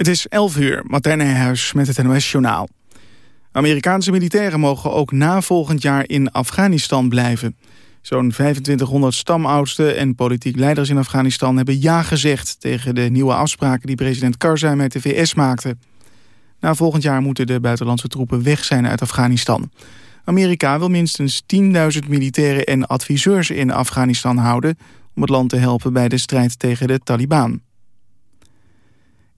Het is 11 uur, Martijn Nijhuis met het NOS-journaal. Amerikaanse militairen mogen ook na volgend jaar in Afghanistan blijven. Zo'n 2500 stamoudsten en politiek leiders in Afghanistan... hebben ja gezegd tegen de nieuwe afspraken die president Karzai met de VS maakte. Na volgend jaar moeten de buitenlandse troepen weg zijn uit Afghanistan. Amerika wil minstens 10.000 militairen en adviseurs in Afghanistan houden... om het land te helpen bij de strijd tegen de Taliban.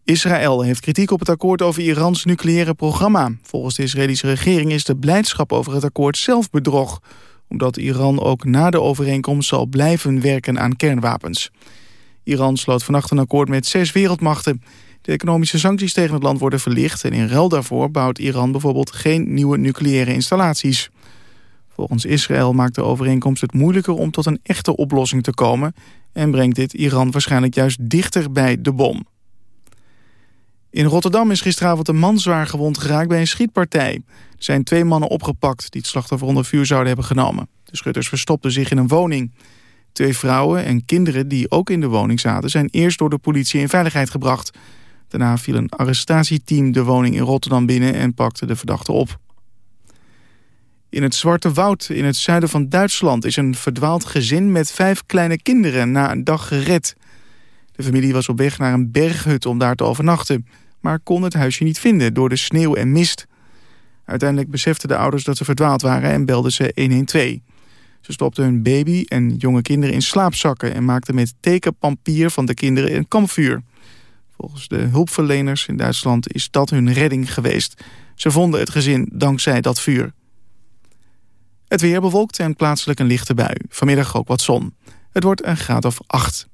Israël heeft kritiek op het akkoord over Irans nucleaire programma. Volgens de Israëlische regering is de blijdschap over het akkoord zelf bedrog... omdat Iran ook na de overeenkomst zal blijven werken aan kernwapens. Iran sloot vannacht een akkoord met zes wereldmachten. De economische sancties tegen het land worden verlicht... en in ruil daarvoor bouwt Iran bijvoorbeeld geen nieuwe nucleaire installaties. Volgens Israël maakt de overeenkomst het moeilijker om tot een echte oplossing te komen... en brengt dit Iran waarschijnlijk juist dichter bij de bom. In Rotterdam is gisteravond een man zwaar gewond geraakt bij een schietpartij. Er zijn twee mannen opgepakt die het slachtoffer onder vuur zouden hebben genomen. De schutters verstopten zich in een woning. Twee vrouwen en kinderen die ook in de woning zaten... zijn eerst door de politie in veiligheid gebracht. Daarna viel een arrestatieteam de woning in Rotterdam binnen... en pakte de verdachte op. In het Zwarte Woud in het zuiden van Duitsland... is een verdwaald gezin met vijf kleine kinderen na een dag gered. De familie was op weg naar een berghut om daar te overnachten maar kon het huisje niet vinden door de sneeuw en mist. Uiteindelijk beseften de ouders dat ze verdwaald waren en belden ze 112. Ze stopten hun baby en jonge kinderen in slaapzakken... en maakten met tekenpampier van de kinderen een kampvuur. Volgens de hulpverleners in Duitsland is dat hun redding geweest. Ze vonden het gezin dankzij dat vuur. Het weer bewolkt en plaatselijk een lichte bui. Vanmiddag ook wat zon. Het wordt een graad of 8.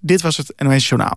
Dit was het NOS Journaal.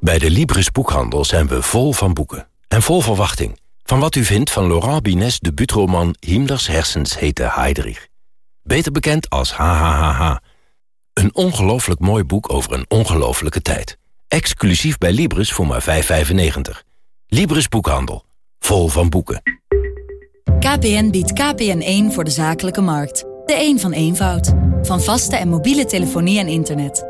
Bij de Libris Boekhandel zijn we vol van boeken. En vol verwachting. Van wat u vindt van Laurent Binet's debuutroman Himmlers hersens heten Heydrich. Beter bekend als HHHH. Een ongelooflijk mooi boek over een ongelofelijke tijd. Exclusief bij Libris voor maar 5,95. Libris Boekhandel. Vol van boeken. KPN biedt KPN1 voor de zakelijke markt. De een van eenvoud. Van vaste en mobiele telefonie en internet.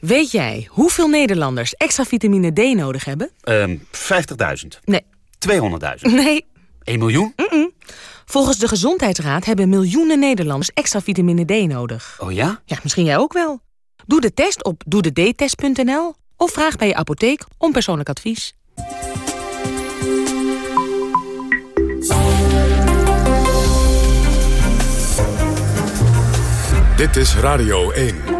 Weet jij hoeveel Nederlanders extra vitamine D nodig hebben? Um, 50.000. Nee. 200.000. Nee. 1 miljoen? Mm -mm. Volgens de Gezondheidsraad hebben miljoenen Nederlanders extra vitamine D nodig. Oh ja? Ja, misschien jij ook wel. Doe de test op doedetest.nl of vraag bij je apotheek om persoonlijk advies. Dit is Radio 1.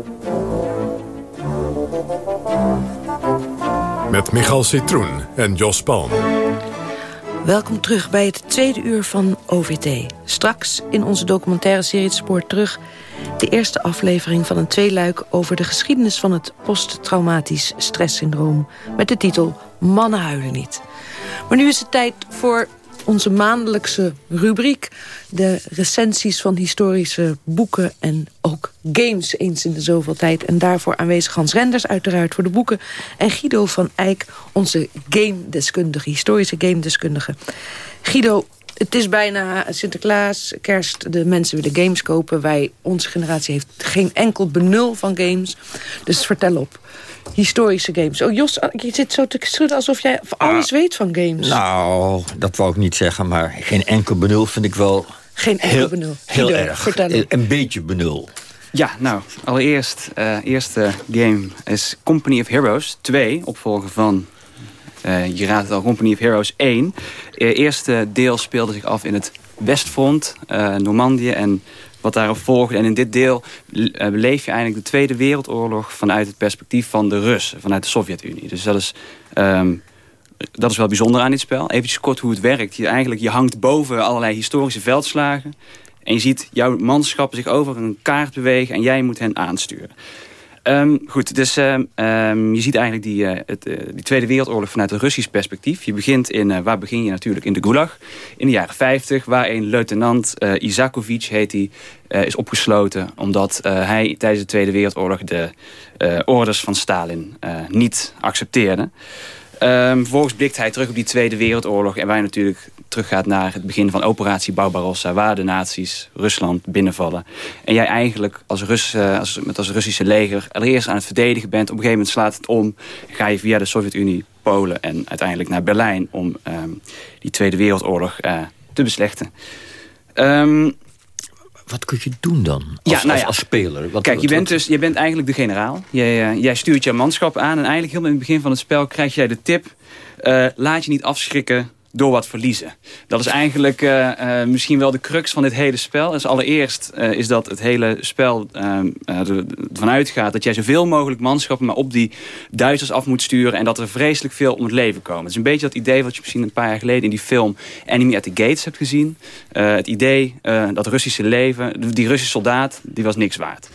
Met Michal Citroen en Jos Palm. Welkom terug bij het tweede uur van OVT. Straks in onze documentaire serie Het Spoor Terug... de eerste aflevering van een tweeluik over de geschiedenis van het posttraumatisch stresssyndroom... met de titel Mannen huilen niet. Maar nu is het tijd voor onze maandelijkse rubriek. De recensies van historische boeken en ook games eens in de zoveel tijd. En daarvoor aanwezig Hans Renders uiteraard voor de boeken. En Guido van Eyck, onze game-deskundige, historische game-deskundige. Guido, het is bijna Sinterklaas, kerst, de mensen willen games kopen. Wij, onze generatie heeft geen enkel benul van games. Dus vertel op historische games. Oh, Jos, je zit zo te schudden alsof jij alles weet van games. Nou, dat wou ik niet zeggen, maar geen enkel benul vind ik wel... Geen enkel heel, benul. Heel erg. vertel. Een beetje benul. Ja, nou, allereerst, eh eerste game is Company of Heroes 2, opvolger van, eh, je raadt het al, Company of Heroes 1. Het eerste deel speelde zich af in het Westfront, eh Normandië en wat daarop volgde. En in dit deel eh, beleef je eigenlijk de Tweede Wereldoorlog vanuit het perspectief van de Russen, vanuit de Sovjet-Unie. Dus dat is... ehm, dat is wel bijzonder aan dit spel. Even kort hoe het werkt. Je, eigenlijk, je hangt boven allerlei historische veldslagen. En je ziet jouw manschappen zich over een kaart bewegen... en jij moet hen aansturen. Ehm, goed, dus ehm, ehm, je ziet eigenlijk die, eh, het, eh, Tweede Wereldoorlog vanuit een Russisch perspectief. Je begint in, eh, waar begin je natuurlijk? In de Gulag, in de jaren 50... waar een luitenant, Isakovic heet hij, is opgesloten... omdat hij tijdens de Tweede Wereldoorlog de orders van Stalin niet accepteerde. Vervolgens blikt hij terug op die Tweede Wereldoorlog... en hij natuurlijk teruggaat naar het begin van operatie Barbarossa... waar de nazi's Rusland binnenvallen. En jij eigenlijk als, Rus, uh, als, met als Russische leger allereerst aan het verdedigen bent. Op een gegeven moment slaat het om. Ga je via de Sovjet-Unie, Polen en uiteindelijk naar Berlijn... om um, die Tweede Wereldoorlog uh, te beslechten. Um, wat kun je doen dan als, ja, nou ja. als, als speler? Wat, Kijk, je wat, bent, dus, je bent eigenlijk de generaal. Jij, uh, jij stuurt je manschap aan en eigenlijk helemaal in het begin van het spel krijg jij de tip... Uh, laat je niet afschrikken door wat verliezen. Dat is eigenlijk uh, uh, misschien wel de crux van dit hele spel. Dus allereerst uh, is dat het hele spel ervan uitgaat... dat jij zoveel mogelijk manschappen maar op die Duitsers af moet sturen... en dat er vreselijk veel om het leven komen. Het is een beetje dat idee wat je misschien een paar jaar geleden... in die film Enemy at the Gates hebt gezien. het idee dat Russische leven, die Russische soldaat, die was niks waard.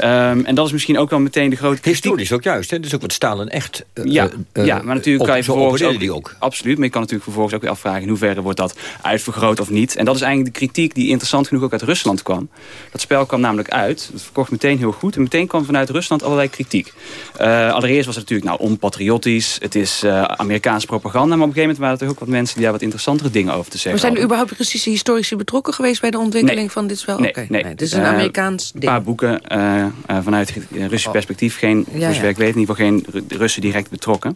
Um, en dat is misschien ook wel meteen de grote kritiek. Historisch ook juist, hè? Dat is ook wat Stalin echt uh, ja, uh, ja, maar natuurlijk op, kan je vervolgens ook, die ook. Absoluut, maar je kan natuurlijk vervolgens ook weer afvragen... in hoeverre wordt dat uitvergroot of niet. En dat is eigenlijk de kritiek die interessant genoeg ook uit Rusland kwam. Dat spel kwam namelijk uit, dat verkocht meteen heel goed... en meteen kwam vanuit Rusland allerlei kritiek. Uh, allereerst was het natuurlijk nou, onpatriotisch, het is uh, Amerikaanse propaganda... maar op een gegeven moment waren er ook wat mensen... die daar wat interessantere dingen over te zeggen Maar zijn er überhaupt Russische historici betrokken geweest... bij de ontwikkeling Nee. van dit spel? Nee, Oké, nee. Het is een Amerikaans Een ding. paar boeken uh, uh, vanuit Russisch perspectief. Geen, ja. ik weet, in ieder geval geen Ru- Russen direct betrokken.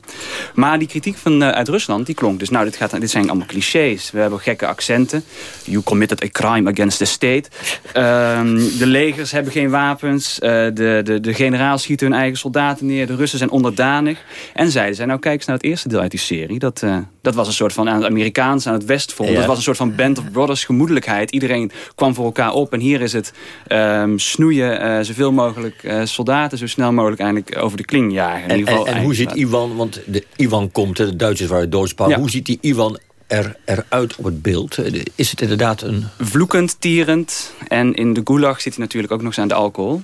Maar die kritiek van, uh, uit Rusland, die klonk. Dus nou, dit, gaat, dit zijn allemaal clichés. We hebben gekke accenten. You committed a crime against the state. Ehm, de legers hebben geen wapens. De, de, de generaal schieten hun eigen soldaten neer. De Russen zijn onderdanig. En zeiden zij, nou kijk eens naar het eerste deel uit die serie. Dat, dat was een soort van aan het Amerikaans, aan het Westfront. Ja. Dat was een soort van Band of Brothers gemoedelijkheid. Iedereen kwam voor elkaar op. En hier is het um, snoeien, uh, zoveel mogelijk uh, soldaten... zo snel mogelijk eigenlijk over de kling jagen. In En, ieder geval en, en hoe ziet Iwan, want de Iwan komt, de Duitsers waren doodspaal. Ja. Hoe ziet die Iwan er, eruit op het beeld? Is het inderdaad een... Vloekend, tierend. En in de gulag zit hij natuurlijk ook nog eens aan de alcohol.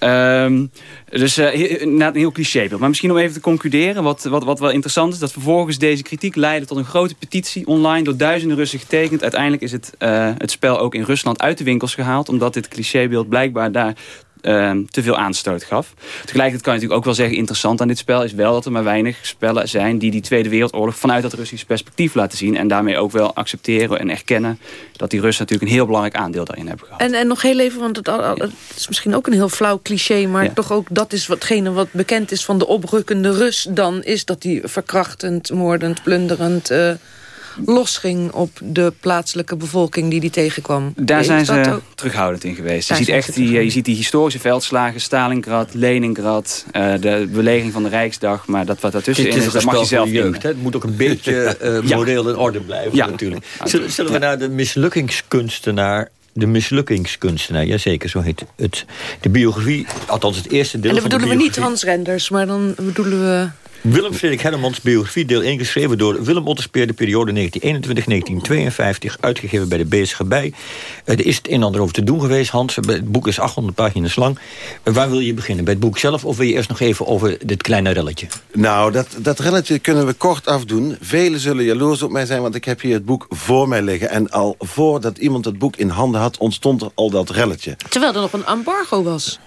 Um, dus uh, een heel clichébeeld. Maar misschien om even te concluderen, wat, wat, wat wel interessant is... dat vervolgens deze kritiek leidde tot een grote petitie online... door duizenden Russen getekend. Uiteindelijk is het, uh, het spel ook in Rusland uit de winkels gehaald... omdat dit clichébeeld blijkbaar daar uh, te veel aanstoot gaf. Tegelijkertijd kan je natuurlijk ook wel zeggen... interessant aan dit spel is wel dat er maar weinig spellen zijn... die die Tweede Wereldoorlog vanuit dat Russische perspectief laten zien... en daarmee ook wel accepteren en erkennen... dat die Russen natuurlijk een heel belangrijk aandeel daarin hebben gehad. En, en nog heel even, want het, het is misschien ook een heel flauw cliché... maar Ja. toch ook dat is watgene wat bekend is van de oprukkende Rus... dan is dat die verkrachtend, moordend, plunderend... Uh, losging op de plaatselijke bevolking die die tegenkwam. Daar zijn ze ook? terughoudend in geweest. Je ziet, echt die, eh, je ziet die historische veldslagen, Stalingrad, Leningrad, uh, de belegering van de Rijksdag. Maar dat wat daartussen is dat mag je zelf. Hè? Het moet ook een beetje uh, Ja. moreel in orde blijven Ja. natuurlijk. Zullen, zullen we naar de mislukkingskunstenaar... De mislukkingskunstenaar, jazeker, zo heet het. De biografie, althans het eerste deel En dan van de bedoelen we niet. Hans Renders, maar dan bedoelen we... Willem Frederik Hellemans, biografie deel 1, geschreven door Willem Otterspeer... de periode 1921-1952, uitgegeven bij de Bezige Bij. Uh, er is het een en ander over te doen geweest, Hans. Het boek is 800 pagina's lang. Uh, waar wil je beginnen? Bij het boek zelf of wil je eerst nog even over dit kleine relletje? Nou, dat, dat relletje kunnen we kort afdoen. Velen zullen jaloers op mij zijn, want ik heb hier het boek voor mij liggen. En al voordat iemand het boek in handen had, ontstond er al dat relletje. Terwijl er nog een embargo was.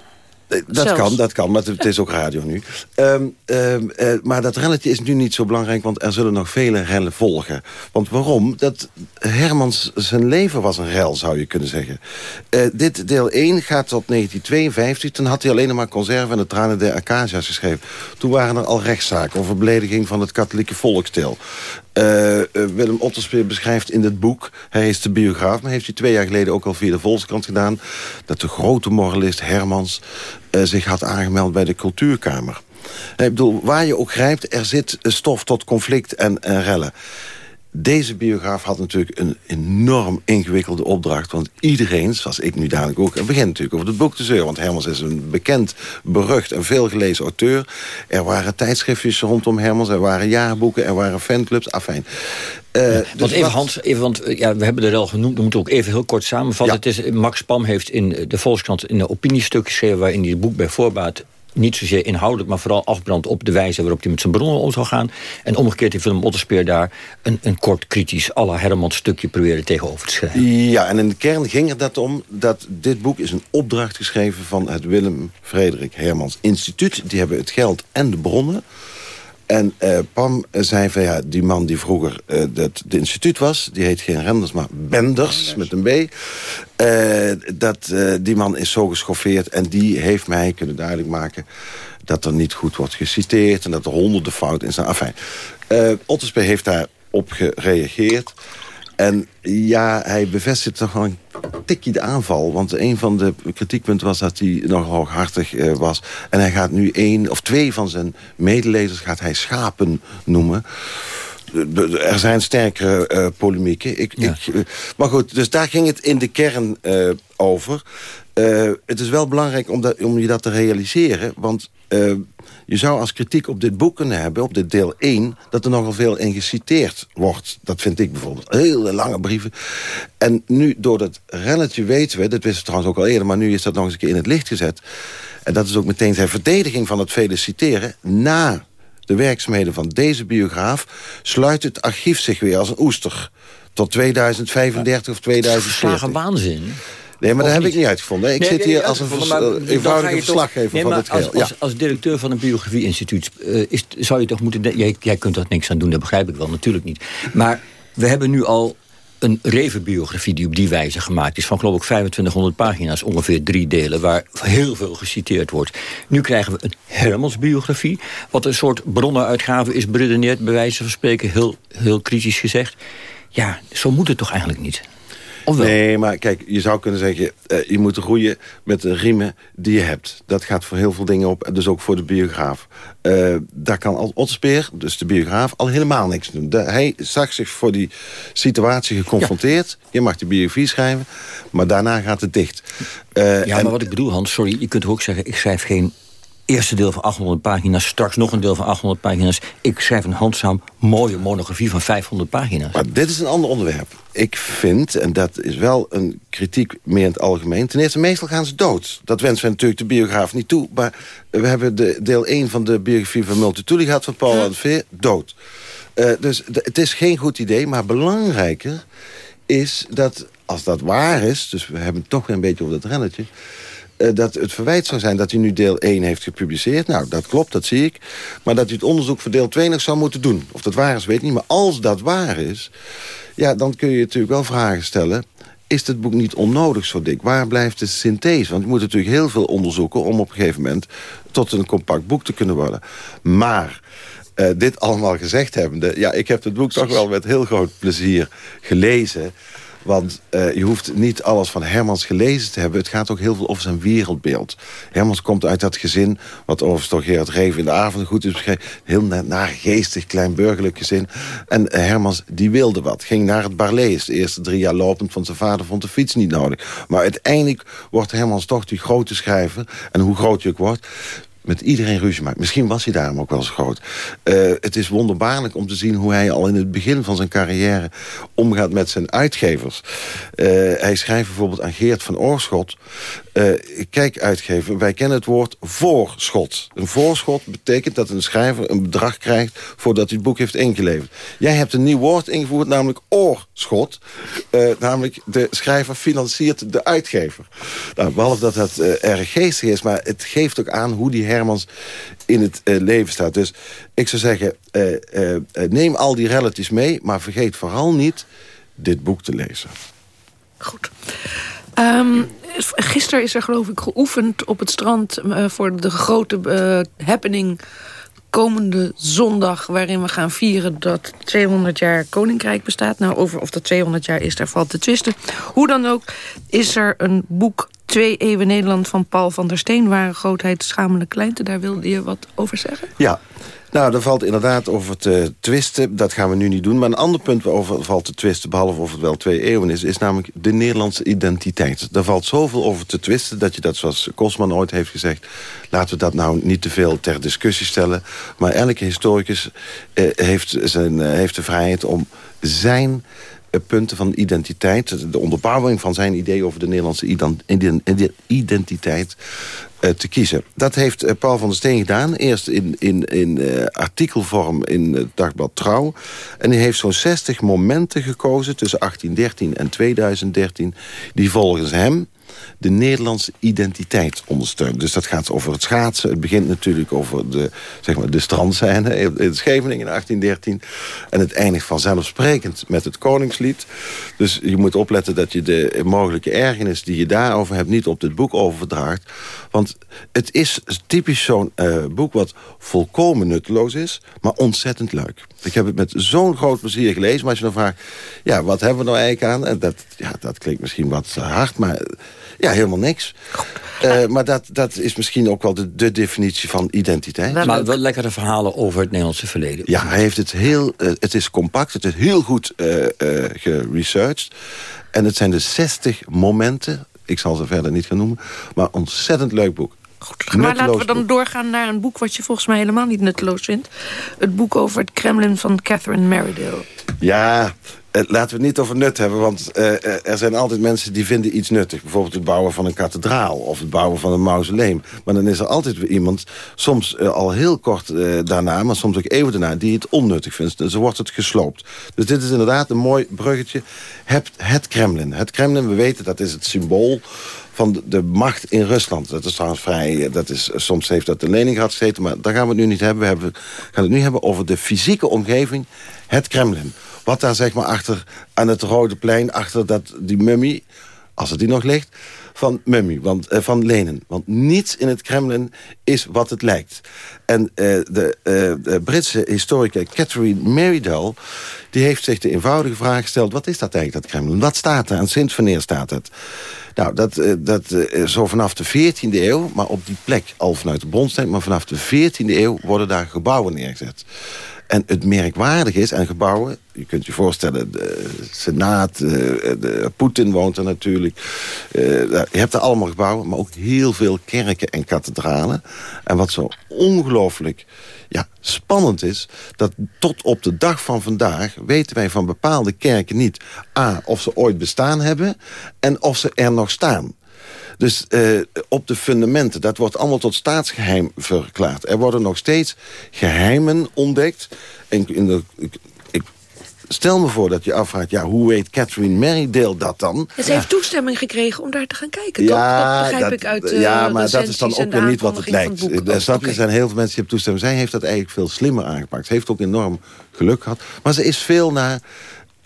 Eh, dat kan, dat kan, maar het is ook radio nu. Um, um, uh, maar dat relletje is nu niet zo belangrijk... want er zullen nog vele rellen volgen. Want waarom? Dat Hermans zijn leven was een rel, zou je kunnen zeggen. Uh, dit deel 1 gaat tot 1952. Toen had hij alleen maar conserve en de tranen der Acacia's geschreven. Toen waren er al rechtszaken over belediging van het katholieke volksdeel. Uh, Willem Otterspeer beschrijft in het boek... hij is de biograaf, maar heeft hij twee jaar geleden ook al via de Volkskrant gedaan... dat de grote moralist Hermans uh, zich had aangemeld bij de Cultuurkamer. Ik bedoel, waar je ook grijpt, er zit stof tot conflict en, en rellen. Deze biograaf had natuurlijk een enorm ingewikkelde opdracht. Want iedereen, zoals ik nu dadelijk ook... begint natuurlijk over het boek te zeuren. Want Hermans is een bekend, berucht en veelgelezen auteur. Er waren tijdschriftjes rondom Hermans. Er waren jaarboeken, er waren fanclubs. Afijn. Uh, ja, dus want even, Hans, even, want ja, we hebben er al genoemd, we moeten ook even heel kort samenvatten. Ja. Het is, Max Pam heeft in de Volkskrant een opiniestuk geschreven... waarin hij het boek bij voorbaat niet zozeer inhoudelijk, maar vooral afbrand op de wijze waarop hij met zijn bronnen om zou gaan. En omgekeerd heeft Willem Otterspeer daar een, een kort kritisch à la Herman stukje proberen tegenover te schrijven. Ja, en in de kern ging er dat om dat dit boek is een opdracht geschreven van het Willem Frederik Hermans Instituut. Die hebben het geld en de bronnen. En uh, Pam zei van ja, die man die vroeger uh, het instituut was... die heet geen Renders, maar Benders, met een B. Uh, dat, die man is zo geschoffeerd en die heeft mij kunnen duidelijk maken... dat er niet goed wordt geciteerd en dat er honderden fouten in staan. Enfin, Otterspe heeft daarop gereageerd... En ja, hij bevestigt toch wel een tikje de aanval. Want een van de kritiekpunten was dat hij nog hooghartig uh, was. En hij gaat nu één of twee van zijn medelezers gaat hij schapen noemen. Er zijn sterkere uh, polemieken. Ik, ja. ik, uh, maar goed, dus daar ging het in de kern over. het is wel belangrijk om, dat, om je dat te realiseren. Want je zou als kritiek op dit boek kunnen hebben, op dit deel 1... dat er nogal veel in geciteerd wordt. Dat vind ik bijvoorbeeld. Hele lange brieven. En nu, door dat relletje weten we... dat wisten we trouwens ook al eerder... maar nu is dat nog eens een keer in het licht gezet. En dat is ook meteen zijn verdediging van het vele citeren... na de werkzaamheden van deze biograaf... sluit het archief zich weer als een oester... tot 2035 of 2040. waanzin. Nee, maar dat heb ik niet uitgevonden. Ik nee, zit hier als een eenvoudige verslaggever nee, van het geheel. Als, als, als, directeur van een biografie-instituut... Uh, zou je toch moeten... Jij, jij kunt er niks aan doen, dat begrijp ik wel, natuurlijk niet. Maar we hebben nu al een revenbiografie die op die wijze gemaakt is... van geloof ik 2500 pagina's, ongeveer drie delen... waar heel veel geciteerd wordt. Nu krijgen we een Hermans-biografie... wat een soort bronnenuitgave is beredeneerd... bij wijze van spreken, heel, heel kritisch gezegd. Ja, zo moet het toch eigenlijk niet? Nee, maar kijk, je zou kunnen zeggen... Uh, je moet groeien met de riemen die je hebt. Dat gaat voor heel veel dingen op, dus ook voor de biograaf. Uh, daar kan Otspeer, dus de biograaf, al helemaal niks doen. De, hij zag zich voor die situatie geconfronteerd. Ja. Je mag die biografie schrijven, maar daarna gaat het dicht. Uh, ja, en, maar wat ik bedoel, Hans, sorry, je kunt ook zeggen... ik schrijf geen eerste deel van 800 pagina's, straks nog een deel van 800 pagina's. Ik schrijf een handzaam mooie monografie van 500 pagina's. Maar dit is een ander onderwerp. Ik vind, en dat is wel een kritiek meer in het algemeen... ten eerste, meestal gaan ze dood. Dat wensen we natuurlijk de biograaf niet toe. Maar we hebben de deel 1 van de biografie van Multatuli gehad... van Paul ja. Veer, dood. Uh, dus het is geen goed idee, maar belangrijker is dat als dat waar is... dus we hebben het toch weer een beetje over dat rennetje uh, dat het verwijt zou zijn dat hij nu deel 1 heeft gepubliceerd. Nou, dat klopt, dat zie ik. Maar dat hij het onderzoek voor deel 2 nog zou moeten doen. Of dat waar is, weet ik niet. Maar als dat waar is, ja, dan kun je natuurlijk wel vragen stellen is het boek niet onnodig zo dik? Waar blijft de synthese? Want je moet natuurlijk heel veel onderzoeken... om op een gegeven moment tot een compact boek te kunnen worden. Maar uh, dit allemaal gezegd hebbende... ja, ik heb het boek toch wel met heel groot plezier gelezen... Want uh, je hoeft niet alles van Hermans gelezen te hebben. Het gaat ook heel veel over zijn wereldbeeld. Hermans komt uit dat gezin... wat overigens toch Gerard Reven in de avond goed is beschreven. Heel naargeestig, kleinburgerlijk gezin. En uh, Hermans, die wilde wat. Ging naar het Barlees. De eerste drie jaar lopend, van zijn vader vond de fiets niet nodig. Maar uiteindelijk wordt Hermans toch die grote schrijver. En hoe groot je ook wordt met iedereen ruzie maakt. Misschien was hij daarom ook wel zo groot. Uh, het is wonderbaarlijk om te zien hoe hij al in het begin van zijn carrière... omgaat met zijn uitgevers. Uh, hij schrijft bijvoorbeeld aan Geert van Oorschot... Uh, kijk, uitgever, wij kennen het woord voorschot. Een voorschot betekent dat een schrijver een bedrag krijgt... voordat hij het boek heeft ingeleverd. Jij hebt een nieuw woord ingevoerd, namelijk oorschot. Uh, namelijk, de schrijver financiert de uitgever. Nou, behalve dat dat uh, erg geestig is... maar het geeft ook aan hoe die Hermans in het leven staat. Dus ik zou zeggen, neem al die relatives mee... maar vergeet vooral niet dit boek te lezen. Goed. Um, gisteren is er geloof ik geoefend op het strand... Uh, voor de grote uh, happening komende zondag... waarin we gaan vieren dat 200 jaar Koninkrijk bestaat. Nou, over of dat 200 jaar is, daar valt te twisten. Hoe dan ook is er een boek... Twee eeuwen Nederland van Paul van der Steen... Ware grootheid, schamele kleinte. Daar wilde je wat over zeggen? Ja, nou, er valt inderdaad over te twisten. Dat gaan we nu niet doen. Maar een ander punt waarover valt te twisten... behalve of het wel twee eeuwen is... is namelijk de Nederlandse identiteit. Daar valt zoveel over te twisten... dat je dat, zoals Kosman ooit heeft gezegd... laten we dat nou niet te veel ter discussie stellen. Maar elke historicus eh, heeft, zijn, eh, heeft de vrijheid om zijn eh, punten van identiteit... de onderbouwing van zijn idee over de Nederlandse identiteit te kiezen. Dat heeft uh, Paul van der Steen gedaan. Eerst in, in, in uh, artikelvorm in het dagblad Trouw. En hij heeft zo'n 60 momenten gekozen tussen 1813 en 2013... die volgens hem de Nederlandse identiteit ondersteunt. Dus dat gaat over het schaatsen. Het begint natuurlijk over de, zeg maar, de strandscène in Scheveningen in 1813. En het eindigt vanzelfsprekend met het Koningslied. Dus je moet opletten dat je de mogelijke ergernis die je daarover hebt... niet op dit boek overdraagt. Want het is typisch zo'n uh, boek wat volkomen nutteloos is... maar ontzettend leuk. Ik heb het met zo'n groot plezier gelezen. Maar als je dan vraagt, ja, wat hebben we nou eigenlijk aan? En dat, ja, dat klinkt misschien wat hard, maar ja, helemaal niks. Uh, maar dat, dat is misschien ook wel de, de definitie van identiteit. Maar wel lekkere verhalen over het Nederlandse verleden. Ja, hij heeft het heel... Uh, het is compact, het is heel goed uh, geresearched. En het zijn de 60 momenten, ik zal ze verder niet gaan noemen... maar ontzettend leuk boek. Goed, maar laten we dan boek. doorgaan naar een boek wat je volgens mij helemaal niet nutteloos vindt. Het boek over het Kremlin van Catherine Merridale. Ja, laten we het niet over nut hebben, want uh, er zijn altijd mensen die vinden iets nuttig. Bijvoorbeeld het bouwen van een kathedraal of het bouwen van een mausoleum. Maar dan is er altijd weer iemand, soms al heel kort daarna, maar soms ook eeuwen daarna, die het onnuttig vindt. Dus wordt het gesloopt. Dus dit is inderdaad een mooi bruggetje. Het, het Kremlin. Het Kremlin, we weten, dat is het symbool van de, de, macht in Rusland. Dat is trouwens vrij, dat is, soms heeft dat de Leningrad gezeten, maar daar gaan we het nu niet hebben. We hebben, gaan het nu hebben over de fysieke omgeving, het Kremlin. Wat daar zeg maar achter aan het Rode Plein, achter dat, die mummie, als het die nog ligt, van mummie, want, uh, van Lenin. Want niets in het Kremlin is wat het lijkt. En uh, de, uh, de, Britse historica Catherine Merridale... die heeft zich de eenvoudige vraag gesteld... wat is dat eigenlijk, dat Kremlin? Wat staat er en sinds wanneer staat het? Nou, dat, dat zo vanaf de 14e eeuw, maar op die plek al vanuit de bronstijd... maar vanaf de 14e eeuw worden daar gebouwen neergezet. En het merkwaardige is, en gebouwen, je kunt je voorstellen, de Senaat, de, Poetin woont er natuurlijk. je hebt er allemaal gebouwen, maar ook heel veel kerken en kathedralen. En wat zo ongelooflijk ja, spannend is, dat tot op de dag van vandaag weten wij van bepaalde kerken niet... a, of ze ooit bestaan hebben en of ze er nog staan. Dus uh, op de fundamenten, dat wordt allemaal tot staatsgeheim verklaard. Er worden nog steeds geheimen ontdekt. En in de, ik, ik stel me voor dat je afvraagt... ja, hoe weet Catherine Merridale dat dan? Ja, ze heeft toestemming gekregen om daar te gaan kijken, ja, Dat begrijp dat, ik uit uh, Ja, maar dat is dan ook weer niet wat het lijkt. Er oh, okay. zijn heel veel mensen die hebben toestemming. Zij heeft dat eigenlijk veel slimmer aangepakt. Ze heeft ook enorm geluk gehad. Maar ze is veel naar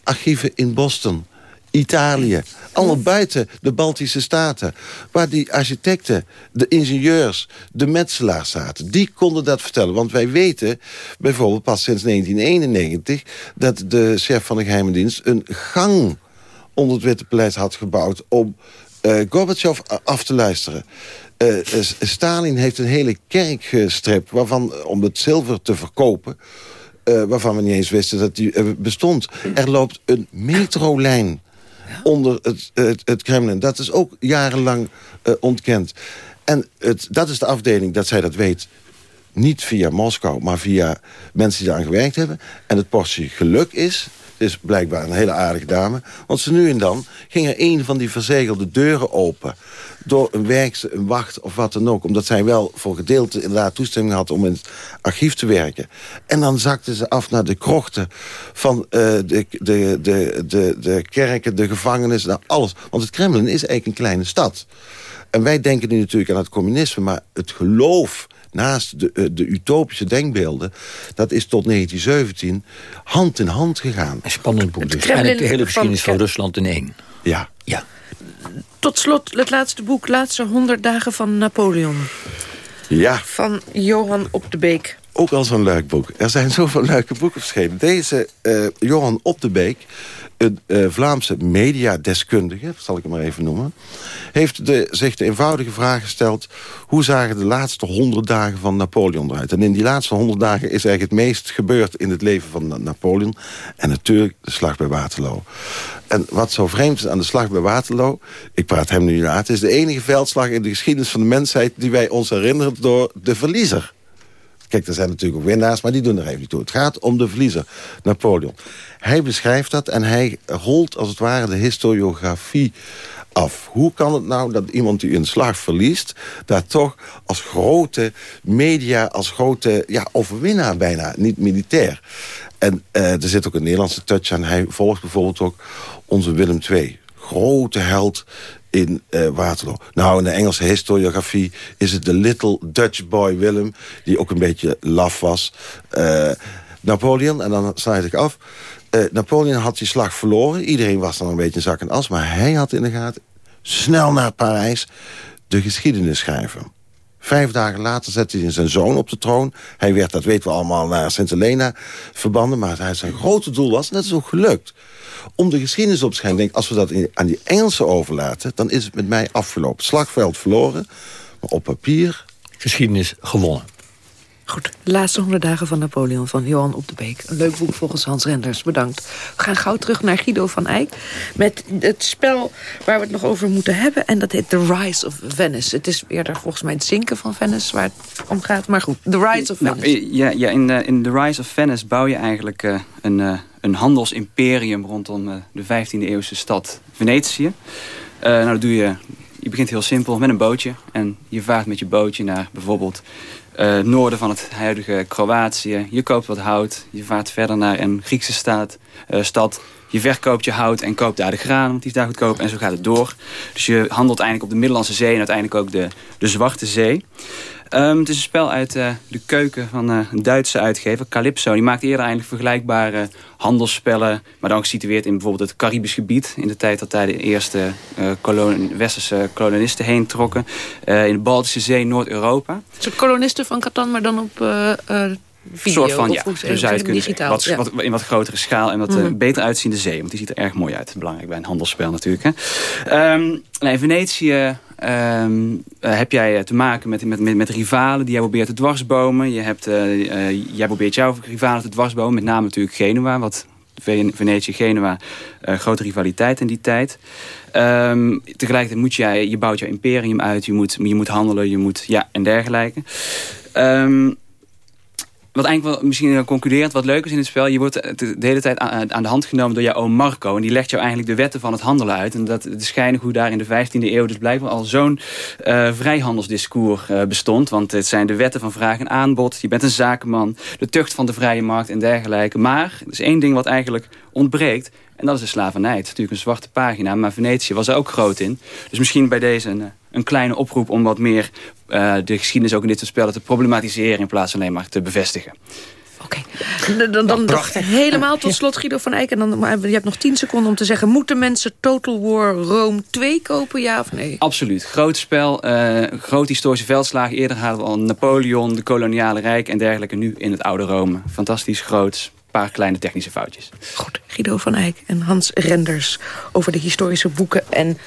archieven in Boston Italië. Allemaal buiten de Baltische Staten. Waar die architecten, de ingenieurs, de metselaars zaten. Die konden dat vertellen. Want wij weten bijvoorbeeld pas sinds 1991... dat de chef van de geheime dienst een gang onder het Witte Paleis had gebouwd... om uh, Gorbachev af te luisteren. Uh, Stalin heeft een hele kerk gestript... Waarvan, om het zilver te verkopen... Uh, waarvan we niet eens wisten dat die bestond. Er loopt een metrolijn onder het, het, het, Kremlin. Dat is ook jarenlang uh, ontkend. En het, dat is de afdeling, dat zij dat weet... niet via Moskou, maar via mensen die aan gewerkt hebben. En het portie geluk is het is blijkbaar een hele aardige dame. Want ze nu en dan ging er een van die verzegelde deuren open. Door een werkster, een wacht of wat dan ook. Omdat zij wel voor gedeelte inderdaad toestemming had om in het archief te werken. En dan zakte ze af naar de krochten van uh, de, de, de, de, de kerken, de gevangenis, naar alles. Want het Kremlin is eigenlijk een kleine stad. En wij denken nu natuurlijk aan het communisme, maar het geloof naast de, eh, de utopische denkbeelden... dat is tot 1917 hand in hand gegaan. Een spannend boek dus. En de hele geschiedenis van, Rusland in één. Ja. ja. Tot slot het laatste boek, Laatste 100 dagen van Napoleon. Ja. Van Johan Op de Beek. Ook al zo'n leuk boek. Er zijn zoveel leuke boeken verschenen. Deze uh, Johan Op de Beek een uh, Vlaamse mediadeskundige, zal ik hem maar even noemen... heeft de, zich de eenvoudige vraag gesteld... hoe zagen de laatste honderd dagen van Napoleon eruit? En in die laatste honderd dagen is eigenlijk het meest gebeurd... in het leven van Napoleon. En natuurlijk de slag bij Waterloo. En wat zo vreemd is aan de slag bij Waterloo... ik praat hem nu na, het is de enige veldslag in de geschiedenis van de mensheid... die wij ons herinneren door de verliezer. Kijk, er zijn natuurlijk ook winnaars, maar die doen er even niet toe. Het gaat om de verliezer, Napoleon. Hij beschrijft dat en hij rolt als het ware de historiografie af. Hoe kan het nou dat iemand die een slag verliest... daar toch als grote media, als grote ja, overwinnaar bijna, niet militair. En uh, er zit ook een Nederlandse touch aan. Hij volgt bijvoorbeeld ook onze Willem II. Grote held in uh, Waterloo. Nou, in de Engelse historiografie is het de little Dutch boy Willem... die ook een beetje laf was. Uh, Napoleon, en dan sluit ik af... Uh, Napoleon had die slag verloren. Iedereen was dan een beetje zak en as. Maar hij had in de gaten, snel naar Parijs, de geschiedenis schrijven. Vijf dagen later zette hij zijn zoon op de troon. Hij werd, dat weten we allemaal, naar Sint-Helena verbanden. Maar zijn grote doel was, en dat is ook gelukt om de geschiedenis op te schrijven. denk, als we dat in, aan die Engelsen overlaten... dan is het met mij afgelopen. Slagveld verloren, maar op papier... Geschiedenis gewonnen. Goed, de laatste honderd dagen van Napoleon van Johan Op de Beek. Een leuk boek volgens Hans Renders, bedankt. We gaan gauw terug naar Guido van Eyck... met het spel waar we het nog over moeten hebben. En dat heet The Rise of Venice. Het is eerder volgens mij het zinken van Venice waar het om gaat. Maar goed, The Rise of Venice. Nou, ja, ja in, uh, in The Rise of Venice bouw je eigenlijk uh, een... Uh, een handelsimperium rondom uh, de 15e eeuwse stad Venetië. Uh, nou, dat doe je, je begint heel simpel met een bootje. En je vaart met je bootje naar bijvoorbeeld uh, noorden van het huidige Kroatië. Je koopt wat hout. Je vaart verder naar een Griekse staat, stad. Je verkoopt je hout en koopt daar de graan, want die is daar goedkoop. En zo gaat het door. Dus je handelt eigenlijk op de Middellandse Zee en uiteindelijk ook de, de Zwarte Zee. Um, het is een spel uit uh, de keuken van uh, een Duitse uitgever, Calypso. Die maakt eerder eigenlijk vergelijkbare handelsspellen... maar dan gesitueerd in bijvoorbeeld het Caribisch gebied... in de tijd dat daar de eerste uh, kolon westerse kolonisten heen trokken. in de Baltische Zee, Noord-Europa. Soort kolonisten van Catan, maar dan op... Video, soort van, ja. Dus digitaal, wat, ja. wat, in wat grotere schaal en wat mm -hmm. beter uitziende zee. Want die ziet er erg mooi uit. Belangrijk bij een handelsspel natuurlijk. Hè. Um, nee, Venetië Um, uh, heb jij te maken met, met, met, rivalen die jij probeert te dwarsbomen. Je hebt, uh, jij probeert jouw rivalen te dwarsbomen. Met name natuurlijk Genua. Wat Venetië, Genua, grote rivaliteit in die tijd. Um, tegelijkertijd moet jij, je bouwt jouw imperium uit. Je moet, je moet handelen, je moet, ja, en dergelijke. Um, wat eigenlijk wel misschien concluderend wat leuk is in het spel... je wordt de hele tijd aan de hand genomen door jouw oom Marco... en die legt jou eigenlijk de wetten van het handelen uit. En dat is schijnig hoe daar in de 15e eeuw... dus blijkbaar al zo'n uh, vrijhandelsdiscours uh, bestond. Want het zijn de wetten van vraag en aanbod. Je bent een zakenman, de tucht van de vrije markt en dergelijke. Maar er is één ding wat eigenlijk ontbreekt... En dat is de slavernij. Het is natuurlijk een zwarte pagina, maar Venetië was er ook groot in. Dus misschien bij deze een, een kleine oproep om wat meer uh, de geschiedenis ook in dit soort spellen te problematiseren... in plaats van alleen maar te bevestigen. Oké, okay. dan, dan, dan helemaal tot slot Guido van Eyck. En dan, maar je hebt nog 10 seconden om te zeggen... moeten mensen Total War Rome 2 kopen, ja of nee? Absoluut. Groot spel, uh, groot historische veldslagen. Eerder hadden we al Napoleon, de koloniale rijk en dergelijke. Nu in het oude Rome. Fantastisch groot paar kleine technische foutjes. Goed, Guido van Eyck en Hans Renders over de historische boeken en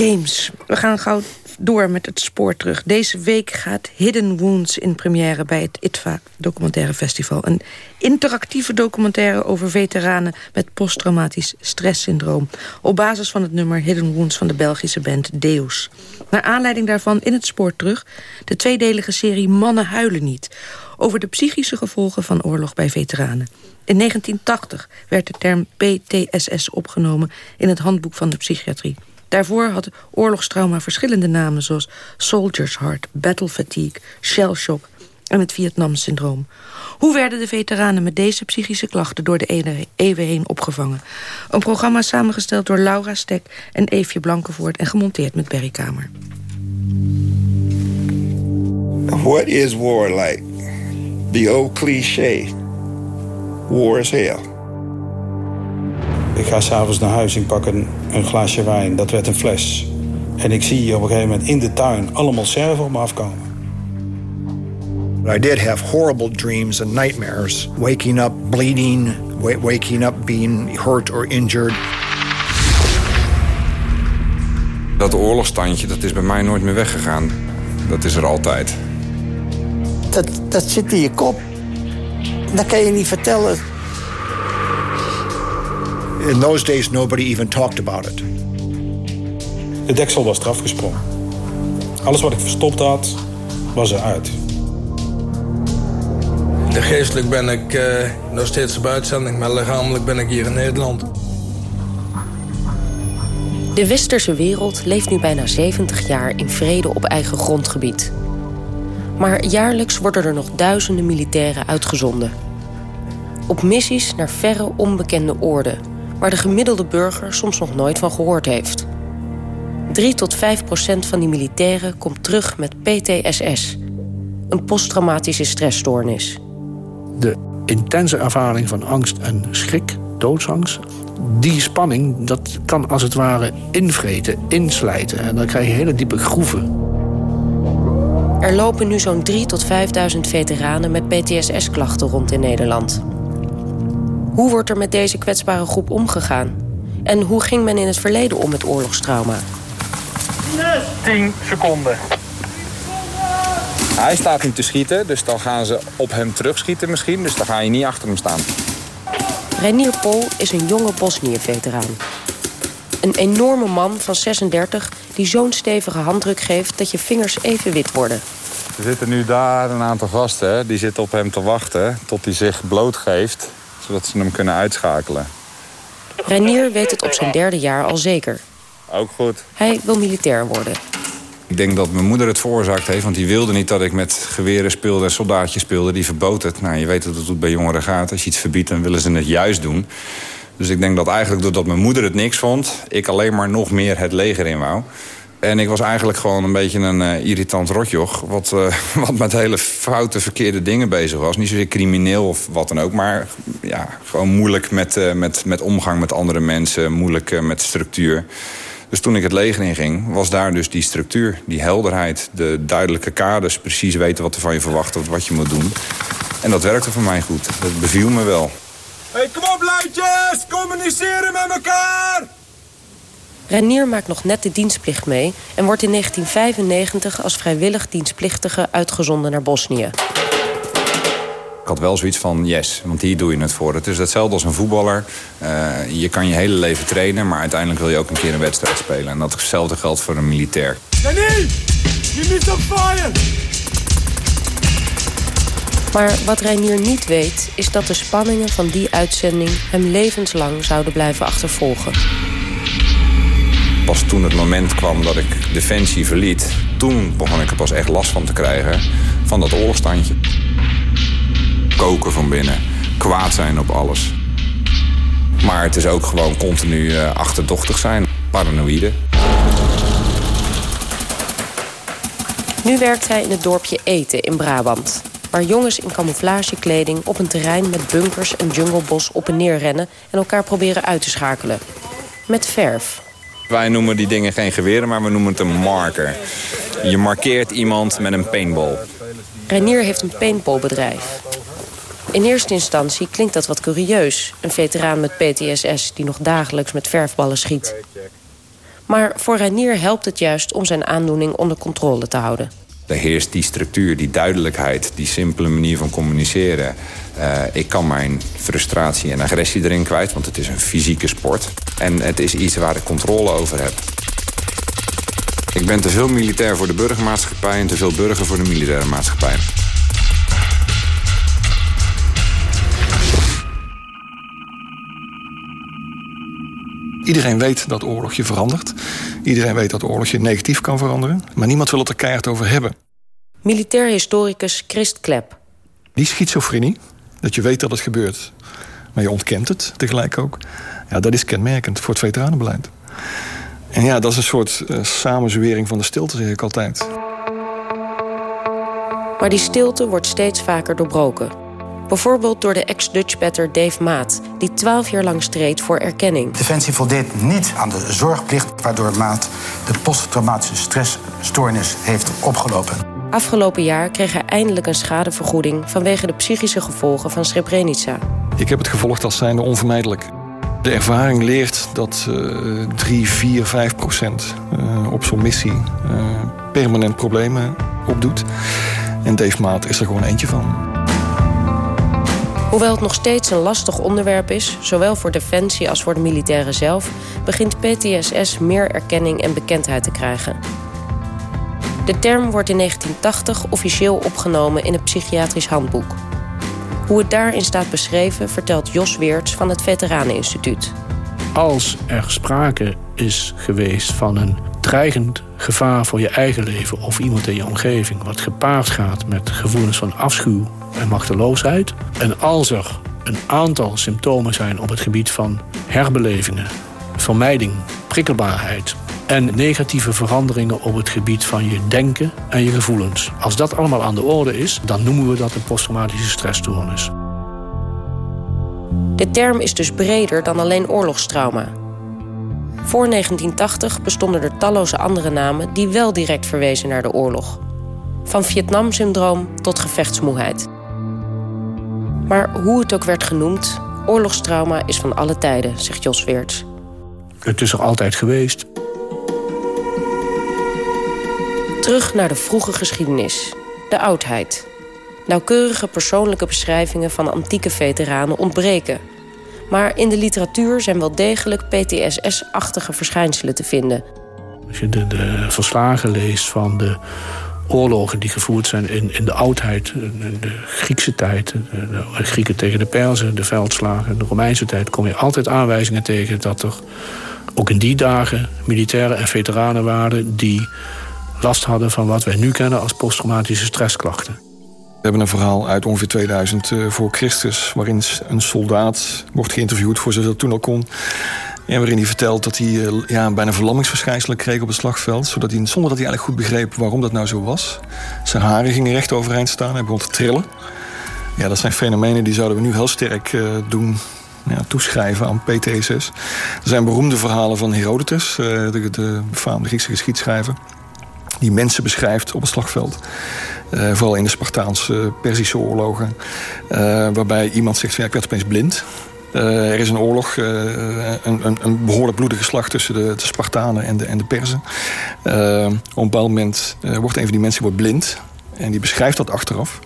games. We gaan gauw door met het spoor terug. Deze week gaat Hidden Wounds in première bij het ITVA Documentaire Festival. Een interactieve documentaire over veteranen met posttraumatisch stresssyndroom. Op basis van het nummer Hidden Wounds van de Belgische band Deus. Naar aanleiding daarvan in het spoor terug de tweedelige serie Mannen huilen niet. Over de psychische gevolgen van oorlog bij veteranen. In 1980 werd de term PTSS opgenomen in het handboek van de psychiatrie. Daarvoor had oorlogstrauma verschillende namen... zoals Soldier's Heart, Battle Fatigue, Shell Shock en het Vietnam-syndroom. Hoe werden de veteranen met deze psychische klachten... door de eeuwen heen opgevangen? Een programma samengesteld door Laura Stek en Eefje Blankenvoort... en gemonteerd met Berry Kamer. What is war like? The old cliché. War is hell. Ik ga s'avonds naar huis, ik pak een, een glaasje wijn. Dat werd een fles. En ik zie op een gegeven moment in de tuin allemaal serven op me afkomen. I did have horrible dreams and nightmares. Waking up bleeding, waking up being hurt or injured. Dat oorlogstandje, dat is bij mij nooit meer weggegaan. Dat is er altijd. Dat, dat zit in je kop. Dat kan je niet vertellen. In those days nobody even talked about it. De deksel was eraf gesprongen. Alles wat ik verstopt had, was eruit. De geestelijk ben ik uh, nog steeds op uitzending, maar lichamelijk ben ik hier in Nederland. De westerse wereld leeft nu bijna 70 jaar in vrede op eigen grondgebied. Maar jaarlijks worden er nog duizenden militairen uitgezonden. Op missies naar verre onbekende oorden... waar de gemiddelde burger soms nog nooit van gehoord heeft. 3 tot 5 procent van die militairen komt terug met PTSS... een posttraumatische stressstoornis. De intense ervaring van angst en schrik, doodsangst... die spanning, dat kan als het ware invreten, inslijten. En dan krijg je hele diepe groeven. Er lopen nu zo'n 3 tot 5.000 veteranen met PTSS-klachten rond in Nederland. Hoe wordt er met deze kwetsbare groep omgegaan? En hoe ging men in het verleden om met oorlogstrauma? 10 seconden. Hij staat niet te schieten, dus dan gaan ze op hem terugschieten misschien. Dus dan ga je niet achter hem staan. Reinier Pol is een jonge Bosnië-veteraan. Een enorme man van 36 die zo'n stevige handdruk geeft... dat je vingers even wit worden. Er zitten nu daar een aantal gasten. Die zitten op hem te wachten tot hij zich blootgeeft... zodat ze hem kunnen uitschakelen. Renier weet het op zijn derde jaar al zeker. Ook goed. Hij wil militair worden. Ik denk dat mijn moeder het veroorzaakt heeft. Want die wilde niet dat ik met geweren speelde en soldaatjes speelde. Die verbood het. Nou, je weet dat het bij jongeren gaat. Als je iets verbiedt, dan willen ze het juist doen. Dus ik denk dat eigenlijk doordat mijn moeder het niks vond... ik alleen maar nog meer het leger in wou. En ik was eigenlijk gewoon een beetje een uh, irritant rotjoch... Wat, uh, wat met hele foute, verkeerde dingen bezig was. Niet zozeer crimineel of wat dan ook... maar ja, gewoon moeilijk met, uh, met, met omgang met andere mensen... moeilijk met structuur. Dus toen ik het leger inging, was daar dus die structuur. Die helderheid, de duidelijke kaders... precies weten wat er van je verwacht of wat je moet doen. En dat werkte voor mij goed. Dat beviel me wel. Hey, kom op, luidjes! Communiceren met elkaar! Renier maakt nog net de dienstplicht mee... en wordt in 1995 als vrijwillig dienstplichtige uitgezonden naar Bosnië. Ik had wel zoiets van yes, want hier doe je het voor. Het is hetzelfde als een voetballer. Uh, je kan je hele leven trainen, maar uiteindelijk wil je ook een keer een wedstrijd spelen. En datzelfde geldt voor een militair. Renier, je bent op fire! Maar wat Reinier niet weet, is dat de spanningen van die uitzending... hem levenslang zouden blijven achtervolgen. Pas toen het moment kwam dat ik Defensie verliet... toen begon ik er pas echt last van te krijgen van dat oorlogstandje. Koken van binnen, kwaad zijn op alles. Maar het is ook gewoon continu uh, achterdochtig zijn, paranoïde. Nu werkt hij in het dorpje Eten in Brabant waar jongens in camouflagekleding op een terrein met bunkers en junglebos op en neer rennen en elkaar proberen uit te schakelen. Met verf. Wij noemen die dingen geen geweren, maar we noemen het een marker. Je markeert iemand met een paintball. Renier heeft een paintballbedrijf. In eerste instantie klinkt dat wat curieus. Een veteraan met PTSS die nog dagelijks met verfballen schiet. Maar voor Reinier helpt het juist om zijn aandoening onder controle te houden. Er heerst die structuur, die duidelijkheid, die simpele manier van communiceren. Uh, ik kan mijn frustratie en agressie erin kwijt, want het is een fysieke sport. En het is iets waar ik controle over heb. Ik ben te veel militair voor de burgermaatschappij en te veel burger voor de militaire maatschappij. Iedereen weet dat oorlog je verandert. Iedereen weet dat oorlog je negatief kan veranderen. Maar niemand wil het er keihard over hebben. Militair historicus Christ Klep. Die schizofrenie, dat je weet dat het gebeurt... maar je ontkent het tegelijk ook... Ja, dat is kenmerkend voor het veteranenbeleid. En ja, dat is een soort uh, samenzwering van de stilte, zeg ik altijd. Maar die stilte wordt steeds vaker doorbroken. Bijvoorbeeld door de ex-Dutchbatter Dave Maat... die twaalf jaar lang streed voor erkenning. Defensie voldeed niet aan de zorgplicht... waardoor Maat de posttraumatische stressstoornis heeft opgelopen. Afgelopen jaar kreeg hij eindelijk een schadevergoeding... vanwege de psychische gevolgen van Srebrenica. Ik heb het gevolgd als zijnde onvermijdelijk. De ervaring leert dat uh, 3, 4, 5 procent uh, op zo'n missie uh, permanent problemen opdoet. En Dave Maat is er gewoon eentje van. Hoewel het nog steeds een lastig onderwerp is, zowel voor Defensie als voor de militairen zelf, begint PTSS meer erkenning en bekendheid te krijgen. De term wordt in 1980 officieel opgenomen in het psychiatrisch handboek. Hoe het daarin staat beschreven vertelt Jos Weerts van het Veteraneninstituut. Als er sprake is geweest van een dreigend gevaar voor je eigen leven of iemand in je omgeving, wat gepaard gaat met gevoelens van afschuw en machteloosheid. En als er een aantal symptomen zijn op het gebied van herbelevingen, vermijding, prikkelbaarheid en negatieve veranderingen op het gebied van je denken en je gevoelens. Als dat allemaal aan de orde is, dan noemen we dat een posttraumatische stressstoornis. De term is dus breder dan alleen oorlogstrauma. Voor 1980 bestonden er talloze andere namen die wel direct verwezen naar de oorlog. Van Vietnam-syndroom tot gevechtsmoeheid. Maar hoe het ook werd genoemd, oorlogstrauma is van alle tijden, zegt Jos Weerts. Het is er altijd geweest. Terug naar de vroege geschiedenis, de oudheid. Nauwkeurige persoonlijke beschrijvingen van antieke veteranen ontbreken. Maar in de literatuur zijn wel degelijk PTSS-achtige verschijnselen te vinden. Als je de, verslagen leest van de oorlogen die gevoerd zijn in, in de oudheid, de Griekse tijd, de, Grieken tegen de Perzen, de veldslagen, de Romeinse tijd, kom je altijd aanwijzingen tegen dat er ook in die dagen militairen en veteranen waren die last hadden van wat wij nu kennen als posttraumatische stressklachten. We hebben een verhaal uit ongeveer 2000 eh, voor Christus... waarin een soldaat wordt geïnterviewd, voor zover dat toen al kon... En waarin hij vertelt dat hij eh, ja, bijna verlammingsverschijnselen kreeg op het slagveld. Zodat hij, zonder dat hij eigenlijk goed begreep waarom dat nou zo was. Zijn haren gingen recht overeind staan. Hij begon te trillen. Ja, dat zijn fenomenen die zouden we nu heel sterk uh, doen ja, toeschrijven aan PTSS. Er zijn beroemde verhalen van Herodotus, de, de befaamde Griekse geschiedschrijver. Die mensen beschrijft op het slagveld. Uh, vooral in de Spartaanse Perzische oorlogen. waarbij iemand zegt, ja, ik werd opeens blind. Er is een oorlog, een, een, een, behoorlijk bloedige slag tussen de, de Spartanen en de, en de Perzen. Op een bepaald moment wordt een van die mensen wordt blind. En die beschrijft dat achteraf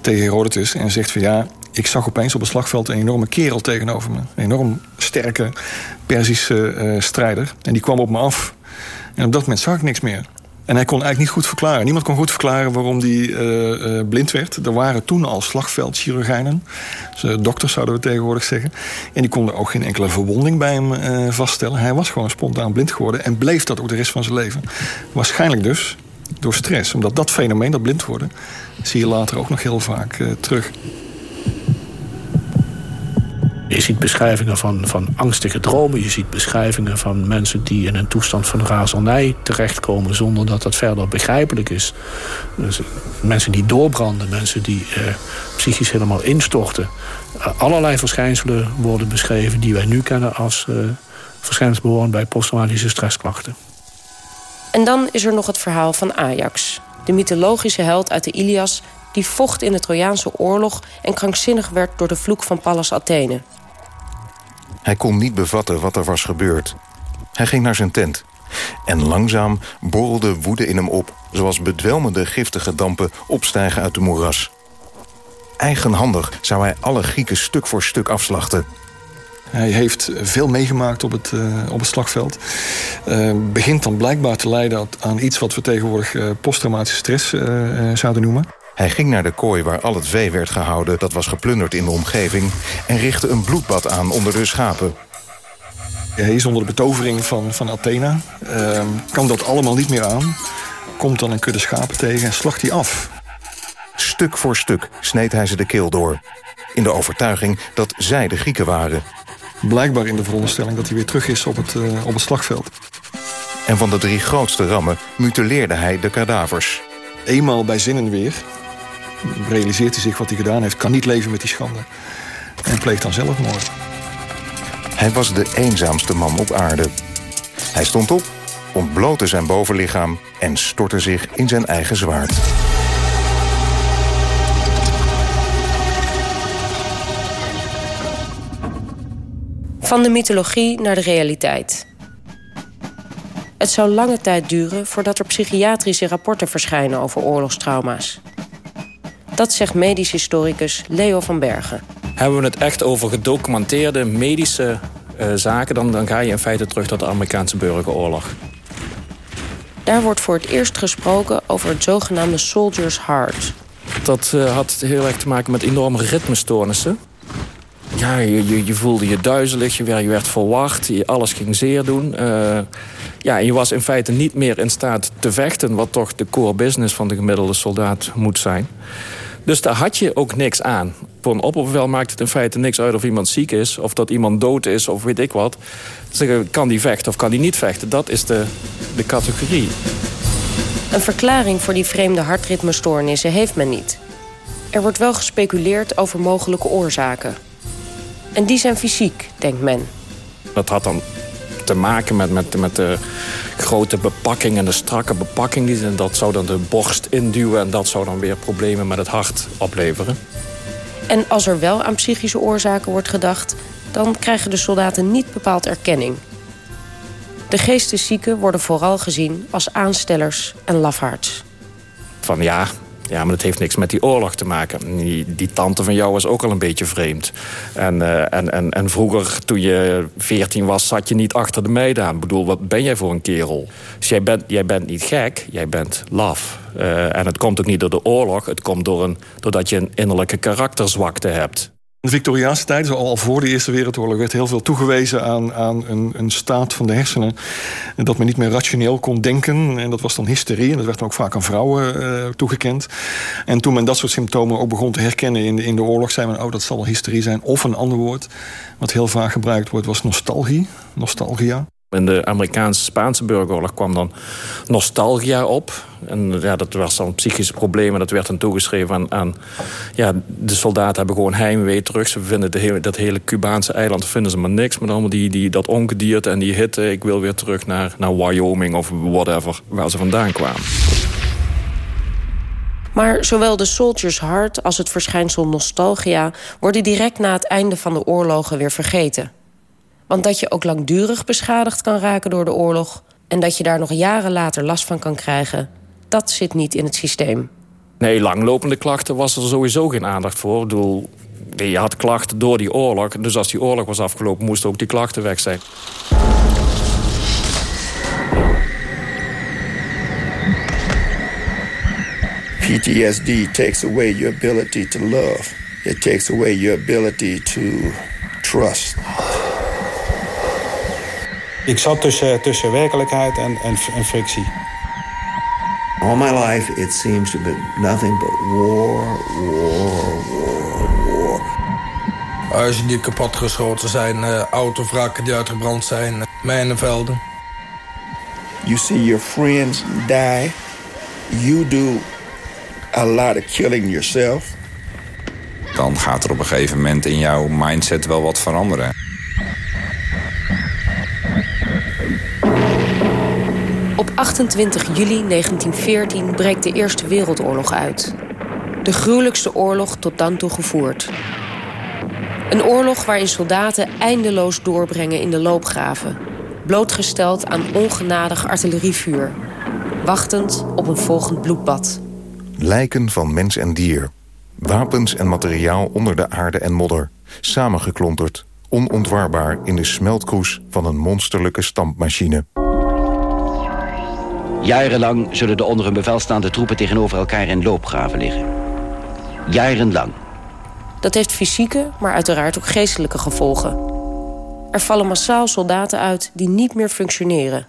tegen Herodotus. En zegt van ja, ik zag opeens op het slagveld een enorme kerel tegenover me. Een enorm sterke Perzische strijder. En die kwam op me af. En op dat moment zag ik niks meer. En hij kon eigenlijk niet goed verklaren. Niemand kon goed verklaren waarom hij uh, uh, blind werd. Er waren toen al slagveldchirurgijnen. Dus, dokters zouden we tegenwoordig zeggen. En die konden ook geen enkele verwonding bij hem vaststellen. Hij was gewoon spontaan blind geworden. En bleef dat ook de rest van zijn leven. Waarschijnlijk dus door stress. Omdat dat fenomeen, dat blind worden... zie je later ook nog heel vaak terug. Je ziet beschrijvingen van, van angstige dromen. Je ziet beschrijvingen van mensen die in een toestand van razernij terechtkomen... zonder dat dat verder begrijpelijk is. Dus mensen die doorbranden, mensen die eh, psychisch helemaal instorten. Uh, allerlei verschijnselen worden beschreven die wij nu kennen als uh, verschijnselen bij posttraumatische stressklachten. En dan is er nog het verhaal van Ajax. De mythologische held uit de Ilias die vocht in de Trojaanse oorlog... en krankzinnig werd door de vloek van Pallas Athene. Hij kon niet bevatten wat er was gebeurd. Hij ging naar zijn tent. En langzaam borrelde woede in hem op... zoals bedwelmende giftige dampen opstijgen uit de moeras. Eigenhandig zou hij alle Grieken stuk voor stuk afslachten. Hij heeft veel meegemaakt op het, uh, op het slagveld. Uh, begint dan blijkbaar te leiden aan iets wat we tegenwoordig uh, posttraumatische stress zouden noemen. Hij ging naar de kooi waar al het vee werd gehouden... dat was geplunderd in de omgeving... en richtte een bloedbad aan onder de schapen. Hij is onder de betovering van, van Athena. Ehm, kan dat allemaal niet meer aan. Komt dan een kudde schapen tegen en slacht die af. Stuk voor stuk sneed hij ze de keel door. In de overtuiging dat zij de Grieken waren. Blijkbaar in de veronderstelling dat hij weer terug is op het, uh, op het slagveld. En van de drie grootste rammen mutileerde hij de kadavers. Eenmaal bij zinnen weer realiseert hij zich wat hij gedaan heeft... kan niet leven met die schande. En pleegt dan zelfmoord. Hij was de eenzaamste man op aarde. Hij stond op, ontblootte zijn bovenlichaam... en stortte zich in zijn eigen zwaard. Van de mythologie naar de realiteit. Het zou lange tijd duren voordat er psychiatrische rapporten verschijnen over oorlogstrauma's. Dat zegt medisch historicus Leo van Bergen. Hebben we het echt over gedocumenteerde medische uh, zaken... Dan, dan ga je in feite terug tot de Amerikaanse burgeroorlog. Daar wordt voor het eerst gesproken over het zogenaamde soldier's heart. Dat uh, had heel erg te maken met enorme ritmestoornissen. Ja, je, je, je, voelde je duizelig, je werd, je werd verwacht, je, alles ging zeer doen. Uh, ja, je was in feite niet meer in staat te vechten... wat toch de core business van de gemiddelde soldaat moet zijn. Dus daar had je ook niks aan. Voor een opperbevel maakt het in feite niks uit of iemand ziek is... of dat iemand dood is of weet ik wat. Zeggen, kan die vechten of kan die niet vechten? Dat is de, de categorie. Een verklaring voor die vreemde hartritmestoornissen heeft men niet. Er wordt wel gespeculeerd over mogelijke oorzaken. En die zijn fysiek, denkt men. Dat had dan te maken met, met, met de grote bepakking en de strakke bepakking. En dat zou dan de borst induwen en dat zou dan weer problemen met het hart opleveren. En als er wel aan psychische oorzaken wordt gedacht... dan krijgen de soldaten niet bepaald erkenning. De geesteszieken worden vooral gezien als aanstellers en lafaards. Van ja, ja, maar dat heeft niks met die oorlog te maken. Die, die tante van jou was ook al een beetje vreemd. En, uh, en, en, en vroeger, toen je veertien was, zat je niet achter de meiden aan. Ik bedoel, wat ben jij voor een kerel? Dus jij bent, jij bent niet gek, jij bent laf. Uh, en het komt ook niet door de oorlog. Het komt door een, doordat je een innerlijke karakterzwakte hebt. In de Victoriaanse tijd, al voor de Eerste Wereldoorlog... werd heel veel toegewezen aan, aan een, een, staat van de hersenen... dat men niet meer rationeel kon denken. En dat was dan hysterie. En dat werd ook vaak aan vrouwen uh, toegekend. En toen men dat soort symptomen ook begon te herkennen in de, in de oorlog... zei men, oh, dat zal wel hysterie zijn. Of een ander woord, wat heel vaak gebruikt wordt, was nostalgie. Nostalgia. In de Amerikaanse-Spaanse burgeroorlog kwam dan nostalgia op. En ja, dat was dan psychische problemen. Dat werd dan toegeschreven aan... ja, de soldaten hebben gewoon heimwee terug. Ze vinden de hele, dat hele Cubaanse eiland vinden ze maar niks. Met allemaal die, die, dat ongedierte en die hitte. Ik wil weer terug naar, naar Wyoming of whatever, waar ze vandaan kwamen. Maar zowel de Soldier's Heart als het verschijnsel nostalgia... worden direct na het einde van de oorlogen weer vergeten. Want dat je ook langdurig beschadigd kan raken door de oorlog... en dat je daar nog jaren later last van kan krijgen... dat zit niet in het systeem. Nee, langlopende klachten was er sowieso geen aandacht voor. Ik bedoel, je had klachten door die oorlog. Dus als die oorlog was afgelopen, moesten ook die klachten weg zijn. PTSD takes away your ability to love. It takes away your ability to trust. Ik zat tussen, tussen werkelijkheid en, en, en frictie. All my life it seems to be nothing but war, war, war, war. Huizen die kapotgeschoten zijn, uh, autovrakken die uitgebrand zijn, mijnenvelden. You see your friends die. You do a lot of killing yourself. Dan gaat er op een gegeven moment in jouw mindset wel wat veranderen. Op 28 juli 1914 breekt de Eerste Wereldoorlog uit. De gruwelijkste oorlog tot dan toe gevoerd. Een oorlog waarin soldaten eindeloos doorbrengen in de loopgraven. blootgesteld aan ongenadig artillerievuur, wachtend op een volgend bloedbad. Lijken van mens en dier. Wapens en materiaal onder de aarde en modder. Samengeklonterd, onontwarbaar in de smeltkroes van een monsterlijke stampmachine. Jarenlang zullen de onder hun bevel staande troepen tegenover elkaar in loopgraven liggen. Jarenlang. Dat heeft fysieke, maar uiteraard ook geestelijke gevolgen. Er vallen massaal soldaten uit die niet meer functioneren.